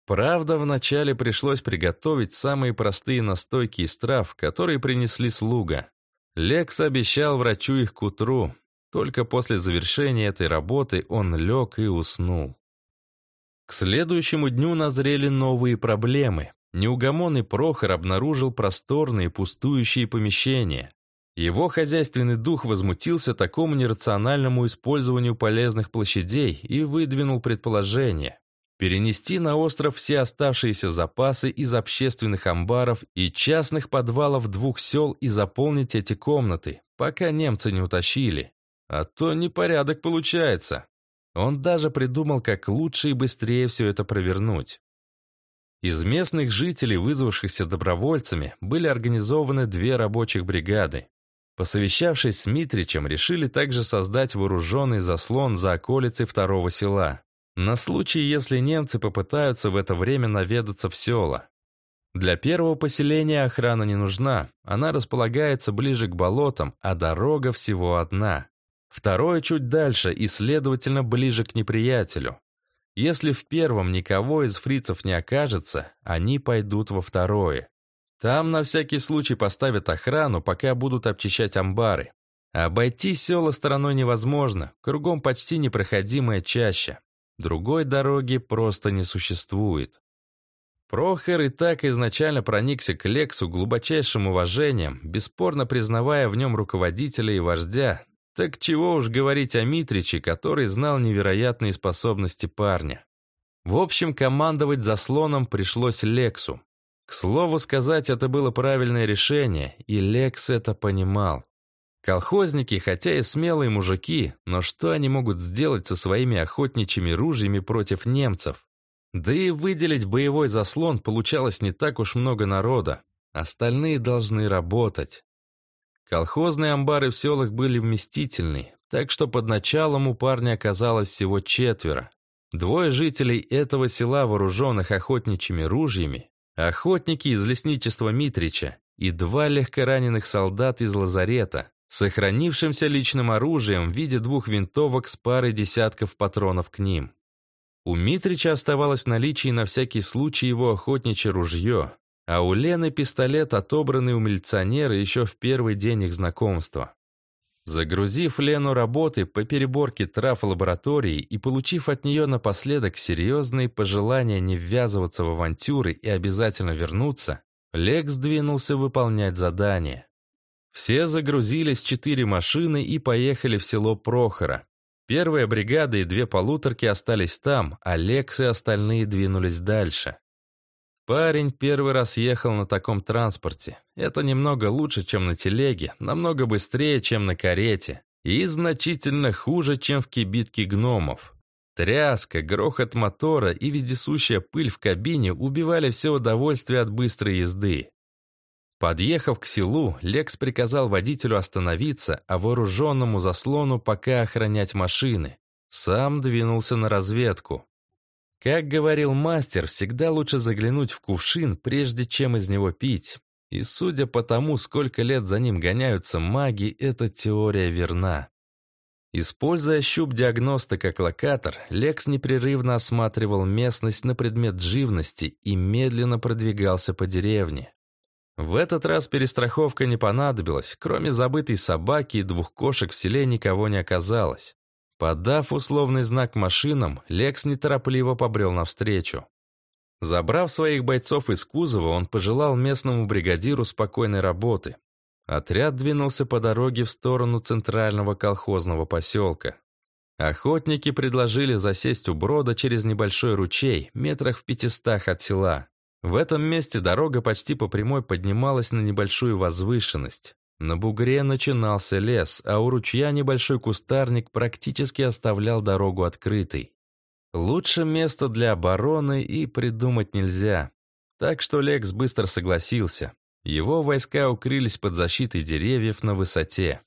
Правда, вначале пришлось приготовить самые простые настойки из трав, которые принесли слуга. Лекс обещал врачу их к утру. Только после завершения этой работы он лег и уснул. К следующему дню назрели новые проблемы. неугомонный Прохор обнаружил просторные пустующие помещения. Его хозяйственный дух возмутился такому нерациональному использованию полезных площадей и выдвинул предположение. Перенести на остров все оставшиеся запасы из общественных амбаров и частных подвалов двух сел и заполнить эти комнаты, пока немцы не утащили. А то непорядок получается. Он даже придумал, как лучше и быстрее все это провернуть. Из местных жителей, вызвавшихся добровольцами, были организованы две рабочих бригады. Посовещавшись с Митричем, решили также создать вооруженный заслон за околицей второго села. На случай, если немцы попытаются в это время наведаться в села. Для первого поселения охрана не нужна, она располагается ближе к болотам, а дорога всего одна. Второе чуть дальше и, следовательно, ближе к неприятелю. Если в первом никого из фрицев не окажется, они пойдут во второе. Там на всякий случай поставят охрану, пока будут обчищать амбары. Обойти села стороной невозможно, кругом почти непроходимая чаща. Другой дороги просто не существует. Прохор и так изначально проникся к Лексу глубочайшим уважением, бесспорно признавая в нем руководителя и вождя. Так чего уж говорить о Митриче, который знал невероятные способности парня. В общем, командовать заслоном пришлось Лексу. К слову сказать, это было правильное решение, и Лекс это понимал. Колхозники, хотя и смелые мужики, но что они могут сделать со своими охотничьими ружьями против немцев? Да и выделить боевой заслон получалось не так уж много народа. Остальные должны работать. Колхозные амбары в селах были вместительны, так что под началом у парня оказалось всего четверо. Двое жителей этого села, вооруженных охотничьими ружьями, охотники из лесничества Митрича и два легкораненых солдат из лазарета, сохранившимся личным оружием в виде двух винтовок с парой десятков патронов к ним. У Митрича оставалось в наличии на всякий случай его охотничье ружье, а у Лены пистолет, отобранный у милиционера еще в первый день их знакомства. Загрузив Лену работы по переборке трав лаборатории и получив от нее напоследок серьезные пожелания не ввязываться в авантюры и обязательно вернуться, Лекс двинулся выполнять задание. Все загрузились четыре машины и поехали в село Прохора. Первая бригада и две полуторки остались там, а Лекс и остальные двинулись дальше. Парень первый раз ехал на таком транспорте. Это немного лучше, чем на телеге, намного быстрее, чем на карете, и значительно хуже, чем в кибитке гномов. Тряска, грохот мотора и вездесущая пыль в кабине убивали все удовольствие от быстрой езды. Подъехав к селу, Лекс приказал водителю остановиться, а вооруженному заслону пока охранять машины. Сам двинулся на разведку. Как говорил мастер, всегда лучше заглянуть в кувшин, прежде чем из него пить. И судя по тому, сколько лет за ним гоняются маги, эта теория верна. Используя щуп-диагноста как локатор, Лекс непрерывно осматривал местность на предмет живности и медленно продвигался по деревне. В этот раз перестраховка не понадобилась, кроме забытой собаки и двух кошек в селе никого не оказалось. Подав условный знак машинам, Лекс неторопливо побрел навстречу. Забрав своих бойцов из кузова, он пожелал местному бригадиру спокойной работы. Отряд двинулся по дороге в сторону центрального колхозного поселка. Охотники предложили засесть у брода через небольшой ручей, метрах в пятистах от села. В этом месте дорога почти по прямой поднималась на небольшую возвышенность. На бугре начинался лес, а у ручья небольшой кустарник практически оставлял дорогу открытой. Лучше место для обороны и придумать нельзя. Так что Лекс быстро согласился. Его войска укрылись под защитой деревьев на высоте.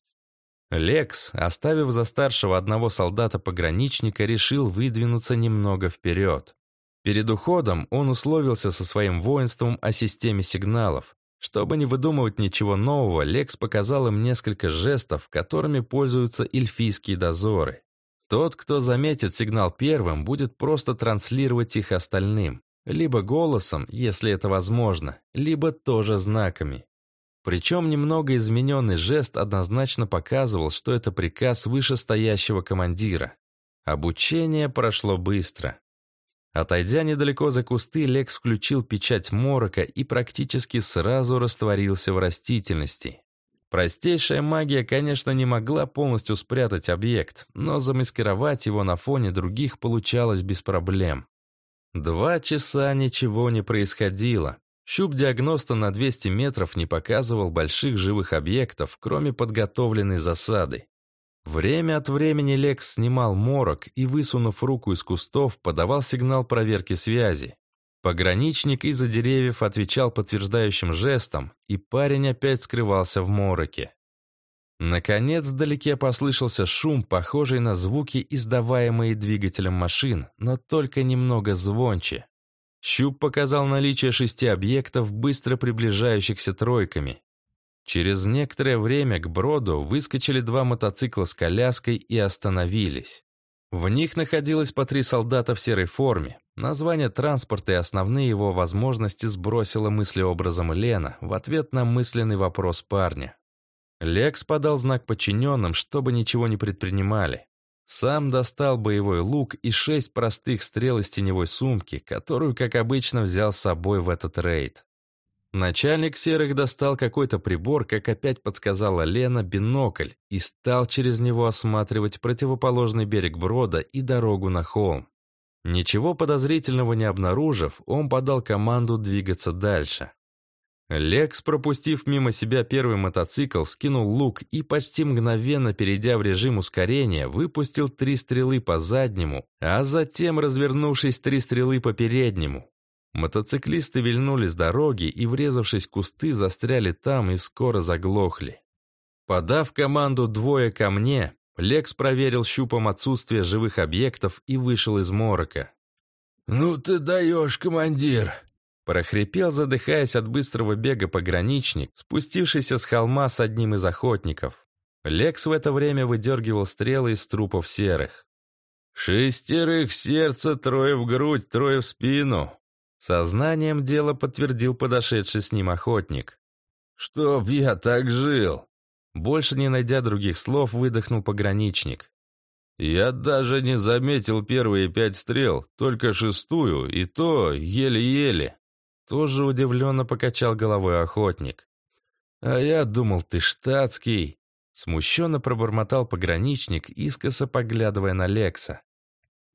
Лекс, оставив за старшего одного солдата-пограничника, решил выдвинуться немного вперед. Перед уходом он условился со своим воинством о системе сигналов. Чтобы не выдумывать ничего нового, Лекс показал им несколько жестов, которыми пользуются эльфийские дозоры. Тот, кто заметит сигнал первым, будет просто транслировать их остальным. Либо голосом, если это возможно, либо тоже знаками. Причем немного измененный жест однозначно показывал, что это приказ вышестоящего командира. Обучение прошло быстро. Отойдя недалеко за кусты, Лекс включил печать морока и практически сразу растворился в растительности. Простейшая магия, конечно, не могла полностью спрятать объект, но замаскировать его на фоне других получалось без проблем. Два часа ничего не происходило. Щуп диагноста на 200 метров не показывал больших живых объектов, кроме подготовленной засады. Время от времени Лекс снимал морок и, высунув руку из кустов, подавал сигнал проверки связи. Пограничник из-за деревьев отвечал подтверждающим жестом, и парень опять скрывался в мороке. Наконец, вдалеке послышался шум, похожий на звуки, издаваемые двигателем машин, но только немного звонче. Щуп показал наличие шести объектов, быстро приближающихся тройками. Через некоторое время к броду выскочили два мотоцикла с коляской и остановились. В них находилось по три солдата в серой форме. Название транспорта и основные его возможности сбросила мыслеобразом Лена в ответ на мысленный вопрос парня. Лекс подал знак подчиненным, чтобы ничего не предпринимали. Сам достал боевой лук и шесть простых стрел из теневой сумки, которую, как обычно, взял с собой в этот рейд. Начальник серых достал какой-то прибор, как опять подсказала Лена, бинокль, и стал через него осматривать противоположный берег брода и дорогу на холм. Ничего подозрительного не обнаружив, он подал команду двигаться дальше. Лекс, пропустив мимо себя первый мотоцикл, скинул лук и, почти мгновенно перейдя в режим ускорения, выпустил три стрелы по заднему, а затем, развернувшись, три стрелы по переднему. Мотоциклисты вильнули с дороги и, врезавшись в кусты, застряли там и скоро заглохли. Подав команду «двое ко мне», Лекс проверил щупом отсутствие живых объектов и вышел из морока. «Ну ты даешь, командир!» Прохрипел, задыхаясь от быстрого бега пограничник, спустившийся с холма с одним из охотников. Лекс в это время выдергивал стрелы из трупов серых. «Шестерых сердце, трое в грудь, трое в спину!» Сознанием дела подтвердил подошедший с ним охотник. «Чтоб я так жил!» Больше не найдя других слов, выдохнул пограничник. «Я даже не заметил первые пять стрел, только шестую, и то еле-еле». Тоже удивленно покачал головой охотник. «А я думал, ты штатский!» Смущенно пробормотал пограничник, искоса поглядывая на Лекса.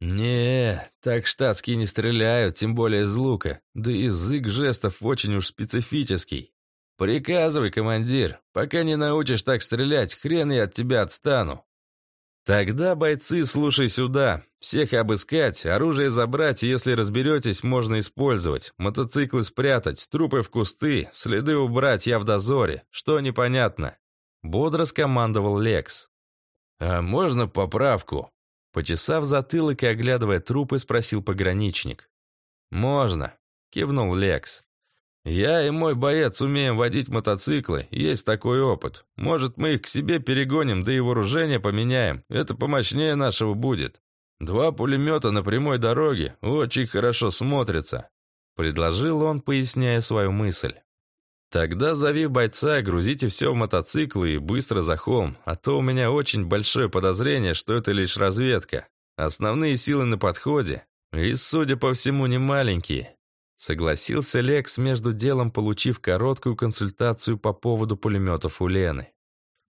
«Не, так штатские не стреляют, тем более из лука. Да язык жестов очень уж специфический. Приказывай, командир, пока не научишь так стрелять, хрен я от тебя отстану». «Тогда, бойцы, слушай сюда. Всех обыскать, оружие забрать, если разберетесь, можно использовать. Мотоциклы спрятать, трупы в кусты, следы убрать, я в дозоре. Что непонятно?» Бодро скомандовал Лекс. «А можно поправку?» Почесав затылок и оглядывая трупы, спросил пограничник. «Можно», — кивнул Лекс. «Я и мой боец умеем водить мотоциклы, есть такой опыт. Может, мы их к себе перегоним, да и вооружение поменяем. Это помощнее нашего будет. Два пулемета на прямой дороге очень хорошо смотрятся», — предложил он, поясняя свою мысль. «Тогда зови бойца, грузите все в мотоциклы и быстро за холм, а то у меня очень большое подозрение, что это лишь разведка. Основные силы на подходе, и, судя по всему, не маленькие. Согласился Лекс, между делом получив короткую консультацию по поводу пулеметов у Лены.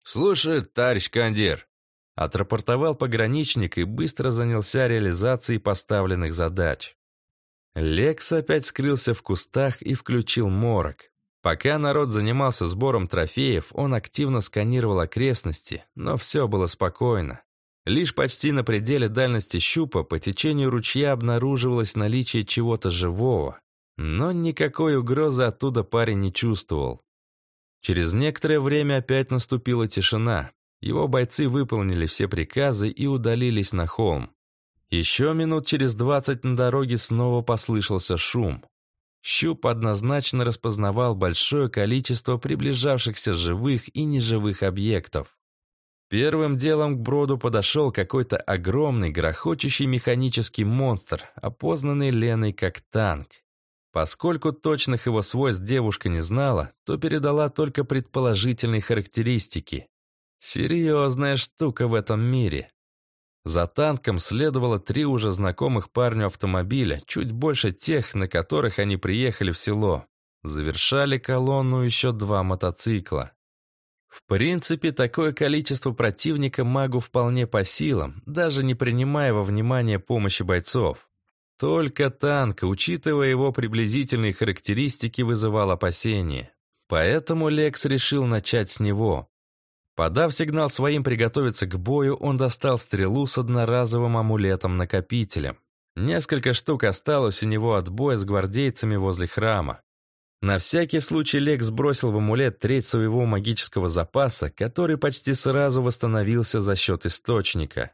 «Слушай, товарищ командир!» Отрапортовал пограничник и быстро занялся реализацией поставленных задач. Лекс опять скрылся в кустах и включил морок. Пока народ занимался сбором трофеев, он активно сканировал окрестности, но все было спокойно. Лишь почти на пределе дальности щупа по течению ручья обнаруживалось наличие чего-то живого, но никакой угрозы оттуда парень не чувствовал. Через некоторое время опять наступила тишина. Его бойцы выполнили все приказы и удалились на холм. Еще минут через двадцать на дороге снова послышался шум. Щуп однозначно распознавал большое количество приближавшихся живых и неживых объектов. Первым делом к броду подошел какой-то огромный, грохочущий механический монстр, опознанный Леной как танк. Поскольку точных его свойств девушка не знала, то передала только предположительные характеристики. Серьезная штука в этом мире. За танком следовало три уже знакомых парню автомобиля, чуть больше тех, на которых они приехали в село. Завершали колонну еще два мотоцикла. В принципе, такое количество противника магу вполне по силам, даже не принимая во внимание помощи бойцов. Только танк, учитывая его приблизительные характеристики, вызывал опасения. Поэтому Лекс решил начать с него. Подав сигнал своим приготовиться к бою, он достал стрелу с одноразовым амулетом-накопителем. Несколько штук осталось у него от боя с гвардейцами возле храма. На всякий случай Лекс бросил в амулет треть своего магического запаса, который почти сразу восстановился за счет источника.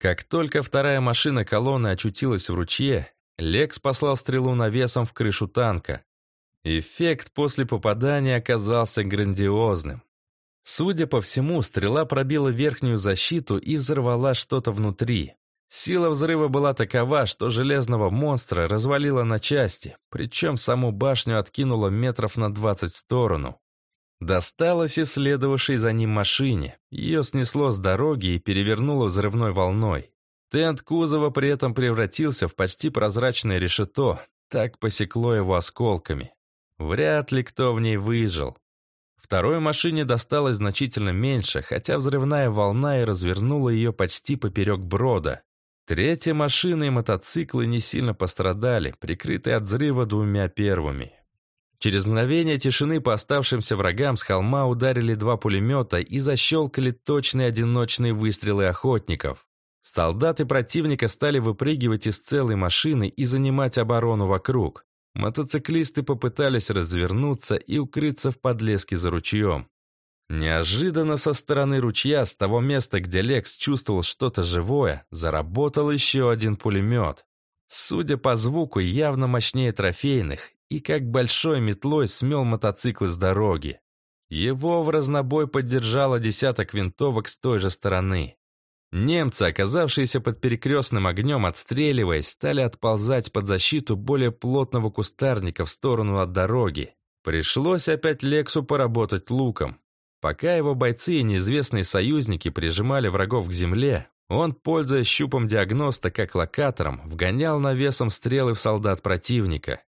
Как только вторая машина колонны очутилась в ручье, Лекс послал стрелу навесом в крышу танка. Эффект после попадания оказался грандиозным. Судя по всему, стрела пробила верхнюю защиту и взорвала что-то внутри. Сила взрыва была такова, что железного монстра развалило на части, причем саму башню откинуло метров на 20 в сторону. Досталось и следовавшей за ним машине. Ее снесло с дороги и перевернуло взрывной волной. Тент кузова при этом превратился в почти прозрачное решето, так посекло его осколками. Вряд ли кто в ней выжил. Второй машине досталось значительно меньше, хотя взрывная волна и развернула ее почти поперек брода. Третья машина и мотоциклы не сильно пострадали, прикрытые от взрыва двумя первыми. Через мгновение тишины по оставшимся врагам с холма ударили два пулемета и защелкали точные одиночные выстрелы охотников. Солдаты противника стали выпрыгивать из целой машины и занимать оборону вокруг. Мотоциклисты попытались развернуться и укрыться в подлеске за ручьем. Неожиданно со стороны ручья, с того места, где Лекс чувствовал что-то живое, заработал еще один пулемет. Судя по звуку, явно мощнее трофейных, и как большой метлой смел мотоцикл с дороги. Его в разнобой поддержало десяток винтовок с той же стороны. Немцы, оказавшиеся под перекрестным огнем, отстреливаясь, стали отползать под защиту более плотного кустарника в сторону от дороги. Пришлось опять Лексу поработать луком. Пока его бойцы и неизвестные союзники прижимали врагов к земле, он, пользуясь щупом диагноста как локатором, вгонял навесом стрелы в солдат противника.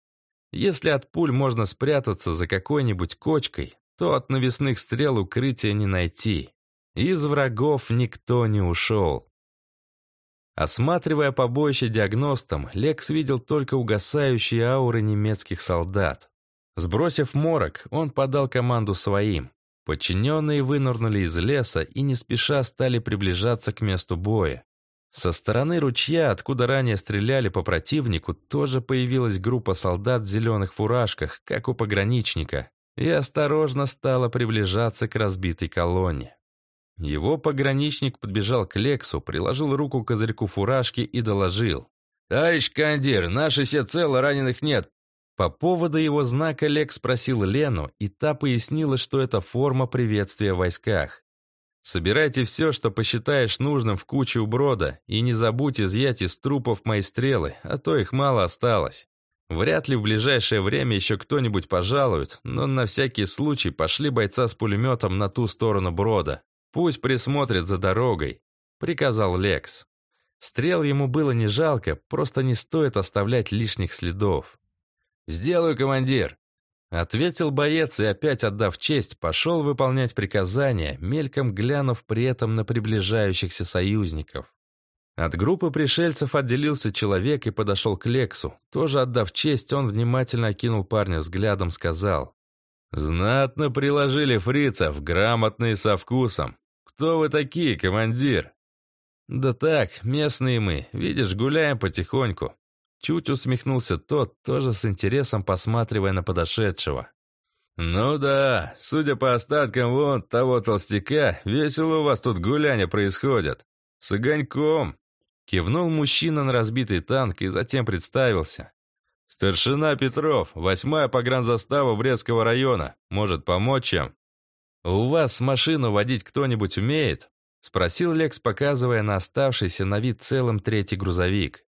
Если от пуль можно спрятаться за какой-нибудь кочкой, то от навесных стрел укрытия не найти. Из врагов никто не ушел. Осматривая побоище диагностом, Лекс видел только угасающие ауры немецких солдат. Сбросив морок, он подал команду своим. Подчиненные вынырнули из леса и не спеша стали приближаться к месту боя. Со стороны ручья, откуда ранее стреляли по противнику, тоже появилась группа солдат в зеленых фуражках, как у пограничника, и осторожно стала приближаться к разбитой колонне. Его пограничник подбежал к Лексу, приложил руку к козырьку фуражки и доложил. «Товарищ командир, наши все целы, раненых нет. По поводу его знака Лек спросил Лену, и та пояснила, что это форма приветствия в войсках. «Собирайте все, что посчитаешь нужным в кучу брода, и не забудь изъять из трупов мои стрелы, а то их мало осталось. Вряд ли в ближайшее время еще кто-нибудь пожалует, но на всякий случай пошли бойца с пулеметом на ту сторону брода. Пусть присмотрят за дорогой», — приказал Лекс. Стрел ему было не жалко, просто не стоит оставлять лишних следов. «Сделаю, командир!» Ответил боец и, опять отдав честь, пошел выполнять приказания, мельком глянув при этом на приближающихся союзников. От группы пришельцев отделился человек и подошел к Лексу. Тоже отдав честь, он внимательно окинул парня взглядом, сказал. «Знатно приложили фрицев, грамотные со вкусом. Кто вы такие, командир?» «Да так, местные мы. Видишь, гуляем потихоньку. Чуть усмехнулся тот, тоже с интересом посматривая на подошедшего. «Ну да, судя по остаткам вон того толстяка, весело у вас тут гуляние происходит. С огоньком!» Кивнул мужчина на разбитый танк и затем представился. «Старшина Петров, восьмая погранзастава Брестского района. Может, помочь чем?» «У вас машину водить кто-нибудь умеет?» Спросил Лекс, показывая на оставшийся на вид целым третий грузовик.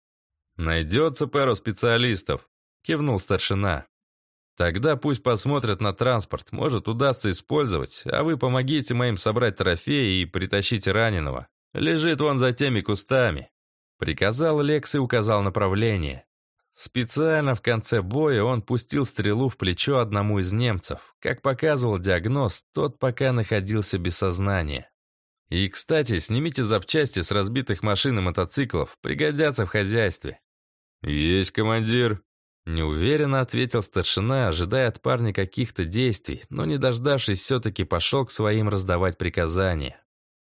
«Найдется пару специалистов», — кивнул старшина. «Тогда пусть посмотрят на транспорт, может, удастся использовать, а вы помогите моим собрать трофеи и притащите раненого. Лежит вон за теми кустами». Приказал Лекс и указал направление. Специально в конце боя он пустил стрелу в плечо одному из немцев. Как показывал диагноз, тот пока находился без сознания. И, кстати, снимите запчасти с разбитых машин и мотоциклов, пригодятся в хозяйстве. «Есть, командир», — неуверенно ответил старшина, ожидая от парня каких-то действий, но, не дождавшись, все-таки пошел к своим раздавать приказания.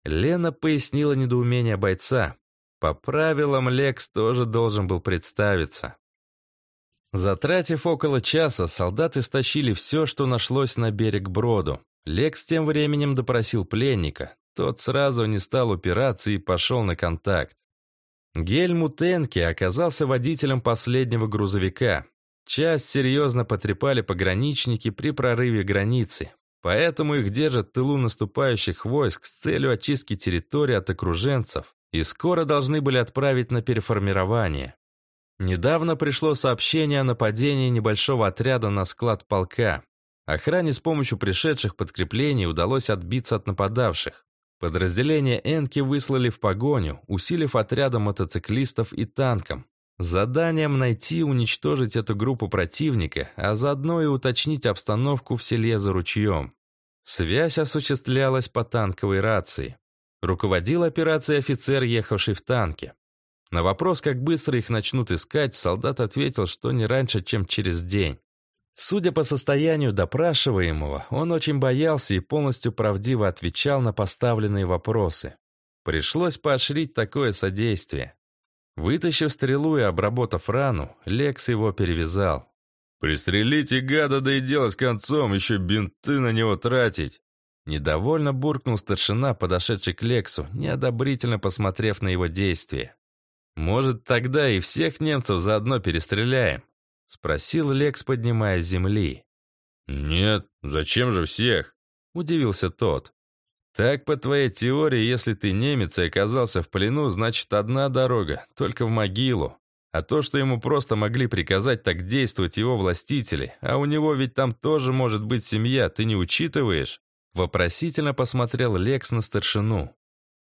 Лена пояснила недоумение бойца. По правилам, Лекс тоже должен был представиться. Затратив около часа, солдаты стащили все, что нашлось на берег броду. Лекс тем временем допросил пленника. Тот сразу не стал упираться и пошел на контакт. Гельмут Энке оказался водителем последнего грузовика. Часть серьезно потрепали пограничники при прорыве границы. Поэтому их держат в тылу наступающих войск с целью очистки территории от окруженцев и скоро должны были отправить на переформирование. Недавно пришло сообщение о нападении небольшого отряда на склад полка. Охране с помощью пришедших подкреплений удалось отбиться от нападавших. Подразделение Энки выслали в погоню, усилив отрядом мотоциклистов и танком. Заданием найти и уничтожить эту группу противника, а заодно и уточнить обстановку в селе за ручьем. Связь осуществлялась по танковой рации. Руководил операцией офицер, ехавший в танке. На вопрос, как быстро их начнут искать, солдат ответил, что не раньше, чем через день. Судя по состоянию допрашиваемого, он очень боялся и полностью правдиво отвечал на поставленные вопросы. Пришлось поощрить такое содействие. Вытащив стрелу и обработав рану, Лекс его перевязал. «Пристрелите гада, да и дело с концом, еще бинты на него тратить!» Недовольно буркнул старшина, подошедший к Лексу, неодобрительно посмотрев на его действия. «Может, тогда и всех немцев заодно перестреляем?» Спросил Лекс, поднимая с земли. «Нет, зачем же всех?» Удивился тот. «Так, по твоей теории, если ты немец и оказался в плену, значит, одна дорога, только в могилу. А то, что ему просто могли приказать так действовать его властители, а у него ведь там тоже может быть семья, ты не учитываешь?» Вопросительно посмотрел Лекс на старшину.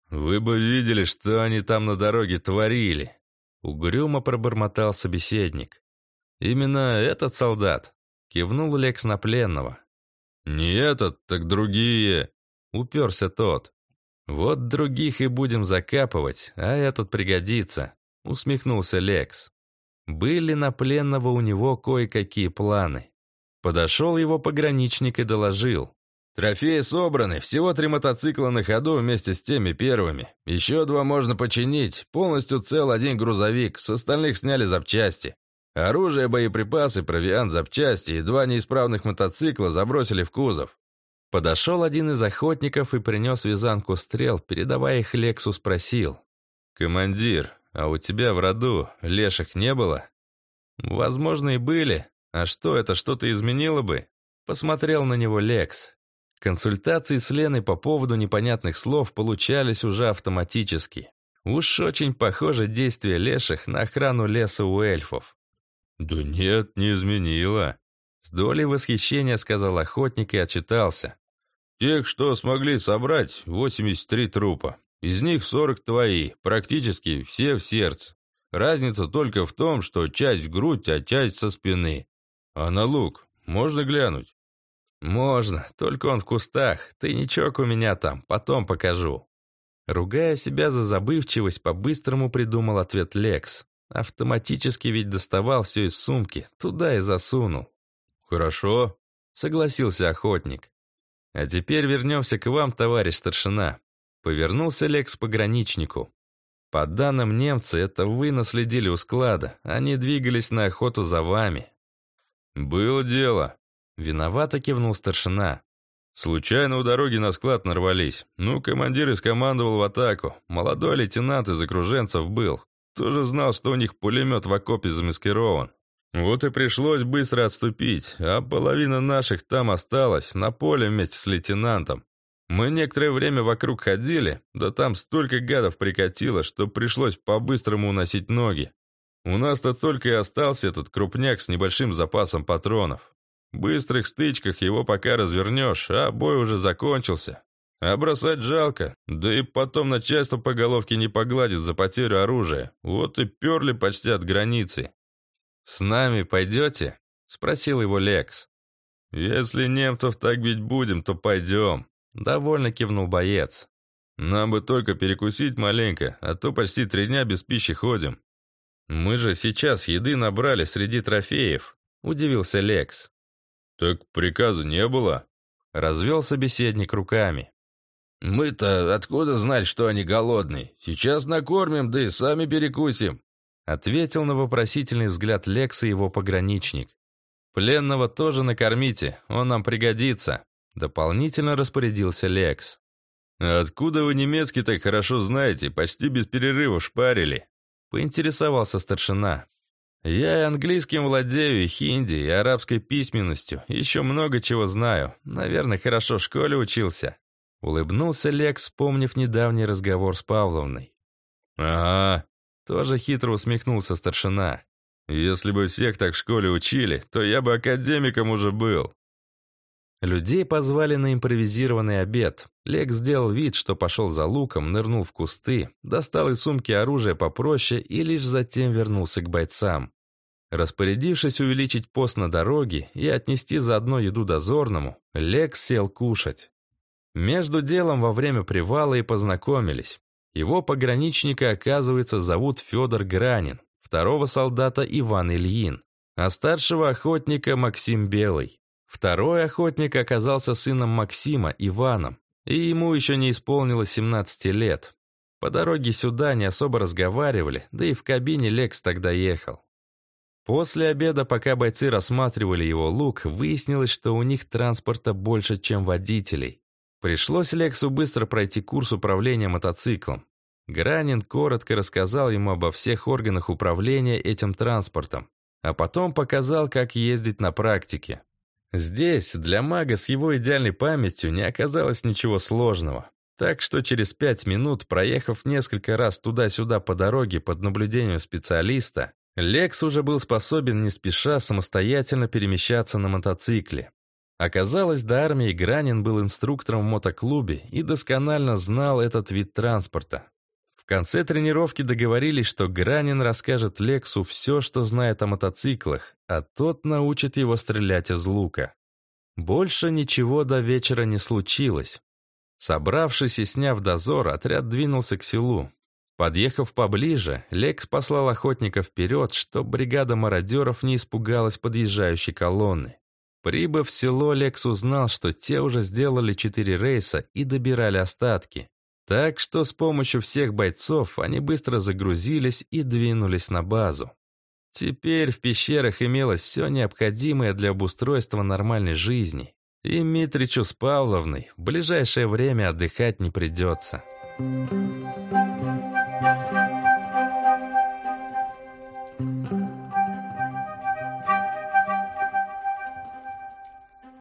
«Вы бы видели, что они там на дороге творили!» Угрюмо пробормотал собеседник. «Именно этот солдат?» Кивнул Лекс на пленного. «Не этот, так другие!» Уперся тот. «Вот других и будем закапывать, а этот пригодится», усмехнулся Лекс. Были на пленного у него кое-какие планы. Подошел его пограничник и доложил. Трофеи собраны, всего три мотоцикла на ходу вместе с теми первыми. Еще два можно починить, полностью цел один грузовик, с остальных сняли запчасти. Оружие, боеприпасы, провиант, запчасти и два неисправных мотоцикла забросили в кузов. Подошел один из охотников и принес вязанку стрел, передавая их Лексу, спросил. «Командир, а у тебя в роду леших не было?» «Возможно, и были. А что, это что-то изменило бы?» Посмотрел на него Лекс. Консультации с Леной по поводу непонятных слов получались уже автоматически. Уж очень похоже действие леших на охрану леса у эльфов. «Да нет, не изменило», — с долей восхищения сказал охотник и отчитался. «Тех, что смогли собрать, 83 трупа. Из них 40 твои, практически все в сердце. Разница только в том, что часть в грудь, а часть со спины. А на лук можно глянуть?» «Можно, только он в кустах. Тайничок у меня там, потом покажу». Ругая себя за забывчивость, по-быстрому придумал ответ Лекс. Автоматически ведь доставал все из сумки, туда и засунул. «Хорошо», — согласился охотник. «А теперь вернемся к вам, товарищ старшина». Повернулся Лекс к пограничнику. По данным немца, это вы наследили у склада. Они двигались на охоту за вами. «Было дело», Виновато кивнул старшина. Случайно у дороги на склад нарвались. Ну, командир и скомандовал в атаку. Молодой лейтенант из окруженцев был. Тоже знал, что у них пулемет в окопе замаскирован. Вот и пришлось быстро отступить, а половина наших там осталась, на поле вместе с лейтенантом. Мы некоторое время вокруг ходили, да там столько гадов прикатило, что пришлось по-быстрому уносить ноги. У нас-то только и остался этот крупняк с небольшим запасом патронов. Быстрых стычках его пока развернешь, а бой уже закончился. А бросать жалко, да и потом начальство по головке не погладит за потерю оружия. Вот и перли почти от границы. «С нами пойдете?» – спросил его Лекс. «Если немцев так бить будем, то пойдем», – довольно кивнул боец. «Нам бы только перекусить маленько, а то почти три дня без пищи ходим». «Мы же сейчас еды набрали среди трофеев», – удивился Лекс. «Так приказа не было?» – развел собеседник руками. «Мы-то откуда знать, что они голодные? Сейчас накормим, да и сами перекусим», ответил на вопросительный взгляд Лекса его пограничник. «Пленного тоже накормите, он нам пригодится», дополнительно распорядился Лекс. «Откуда вы немецкий так хорошо знаете? Почти без перерыва шпарили», поинтересовался старшина. «Я и английским владею, и хинди, и арабской письменностью. Еще много чего знаю. Наверное, хорошо в школе учился». Улыбнулся Лекс, вспомнив недавний разговор с Павловной. «Ага», — тоже хитро усмехнулся старшина. «Если бы всех так в школе учили, то я бы академиком уже был». Людей позвали на импровизированный обед. Лекс сделал вид, что пошел за луком, нырнул в кусты, достал из сумки оружие попроще и лишь затем вернулся к бойцам. Распорядившись увеличить пост на дороге и отнести заодно еду дозорному, Лекс сел кушать. Между делом во время привала и познакомились. Его пограничника, оказывается, зовут Федор Гранин, второго солдата Иван Ильин, а старшего охотника Максим Белый. Второй охотник оказался сыном Максима, Иваном, и ему еще не исполнилось 17 лет. По дороге сюда не особо разговаривали, да и в кабине Лекс тогда ехал. После обеда, пока бойцы рассматривали его лук, выяснилось, что у них транспорта больше, чем водителей. Пришлось Лексу быстро пройти курс управления мотоциклом. Гранин коротко рассказал ему обо всех органах управления этим транспортом, а потом показал, как ездить на практике. Здесь для мага с его идеальной памятью не оказалось ничего сложного. Так что через пять минут, проехав несколько раз туда-сюда по дороге под наблюдением специалиста, Лекс уже был способен не спеша самостоятельно перемещаться на мотоцикле. Оказалось, до армии Гранин был инструктором в мотоклубе и досконально знал этот вид транспорта. Конце тренировки договорились, что Гранин расскажет Лексу все, что знает о мотоциклах, а тот научит его стрелять из лука. Больше ничего до вечера не случилось. Собравшись и сняв дозор, отряд двинулся к селу. Подъехав поближе, Лекс послал охотника вперед, чтобы бригада мародеров не испугалась подъезжающей колонны. Прибыв в село, Лекс узнал, что те уже сделали четыре рейса и добирали остатки. Так что с помощью всех бойцов они быстро загрузились и двинулись на базу. Теперь в пещерах имелось все необходимое для обустройства нормальной жизни. И Митричу с Павловной в ближайшее время отдыхать не придется. Thank.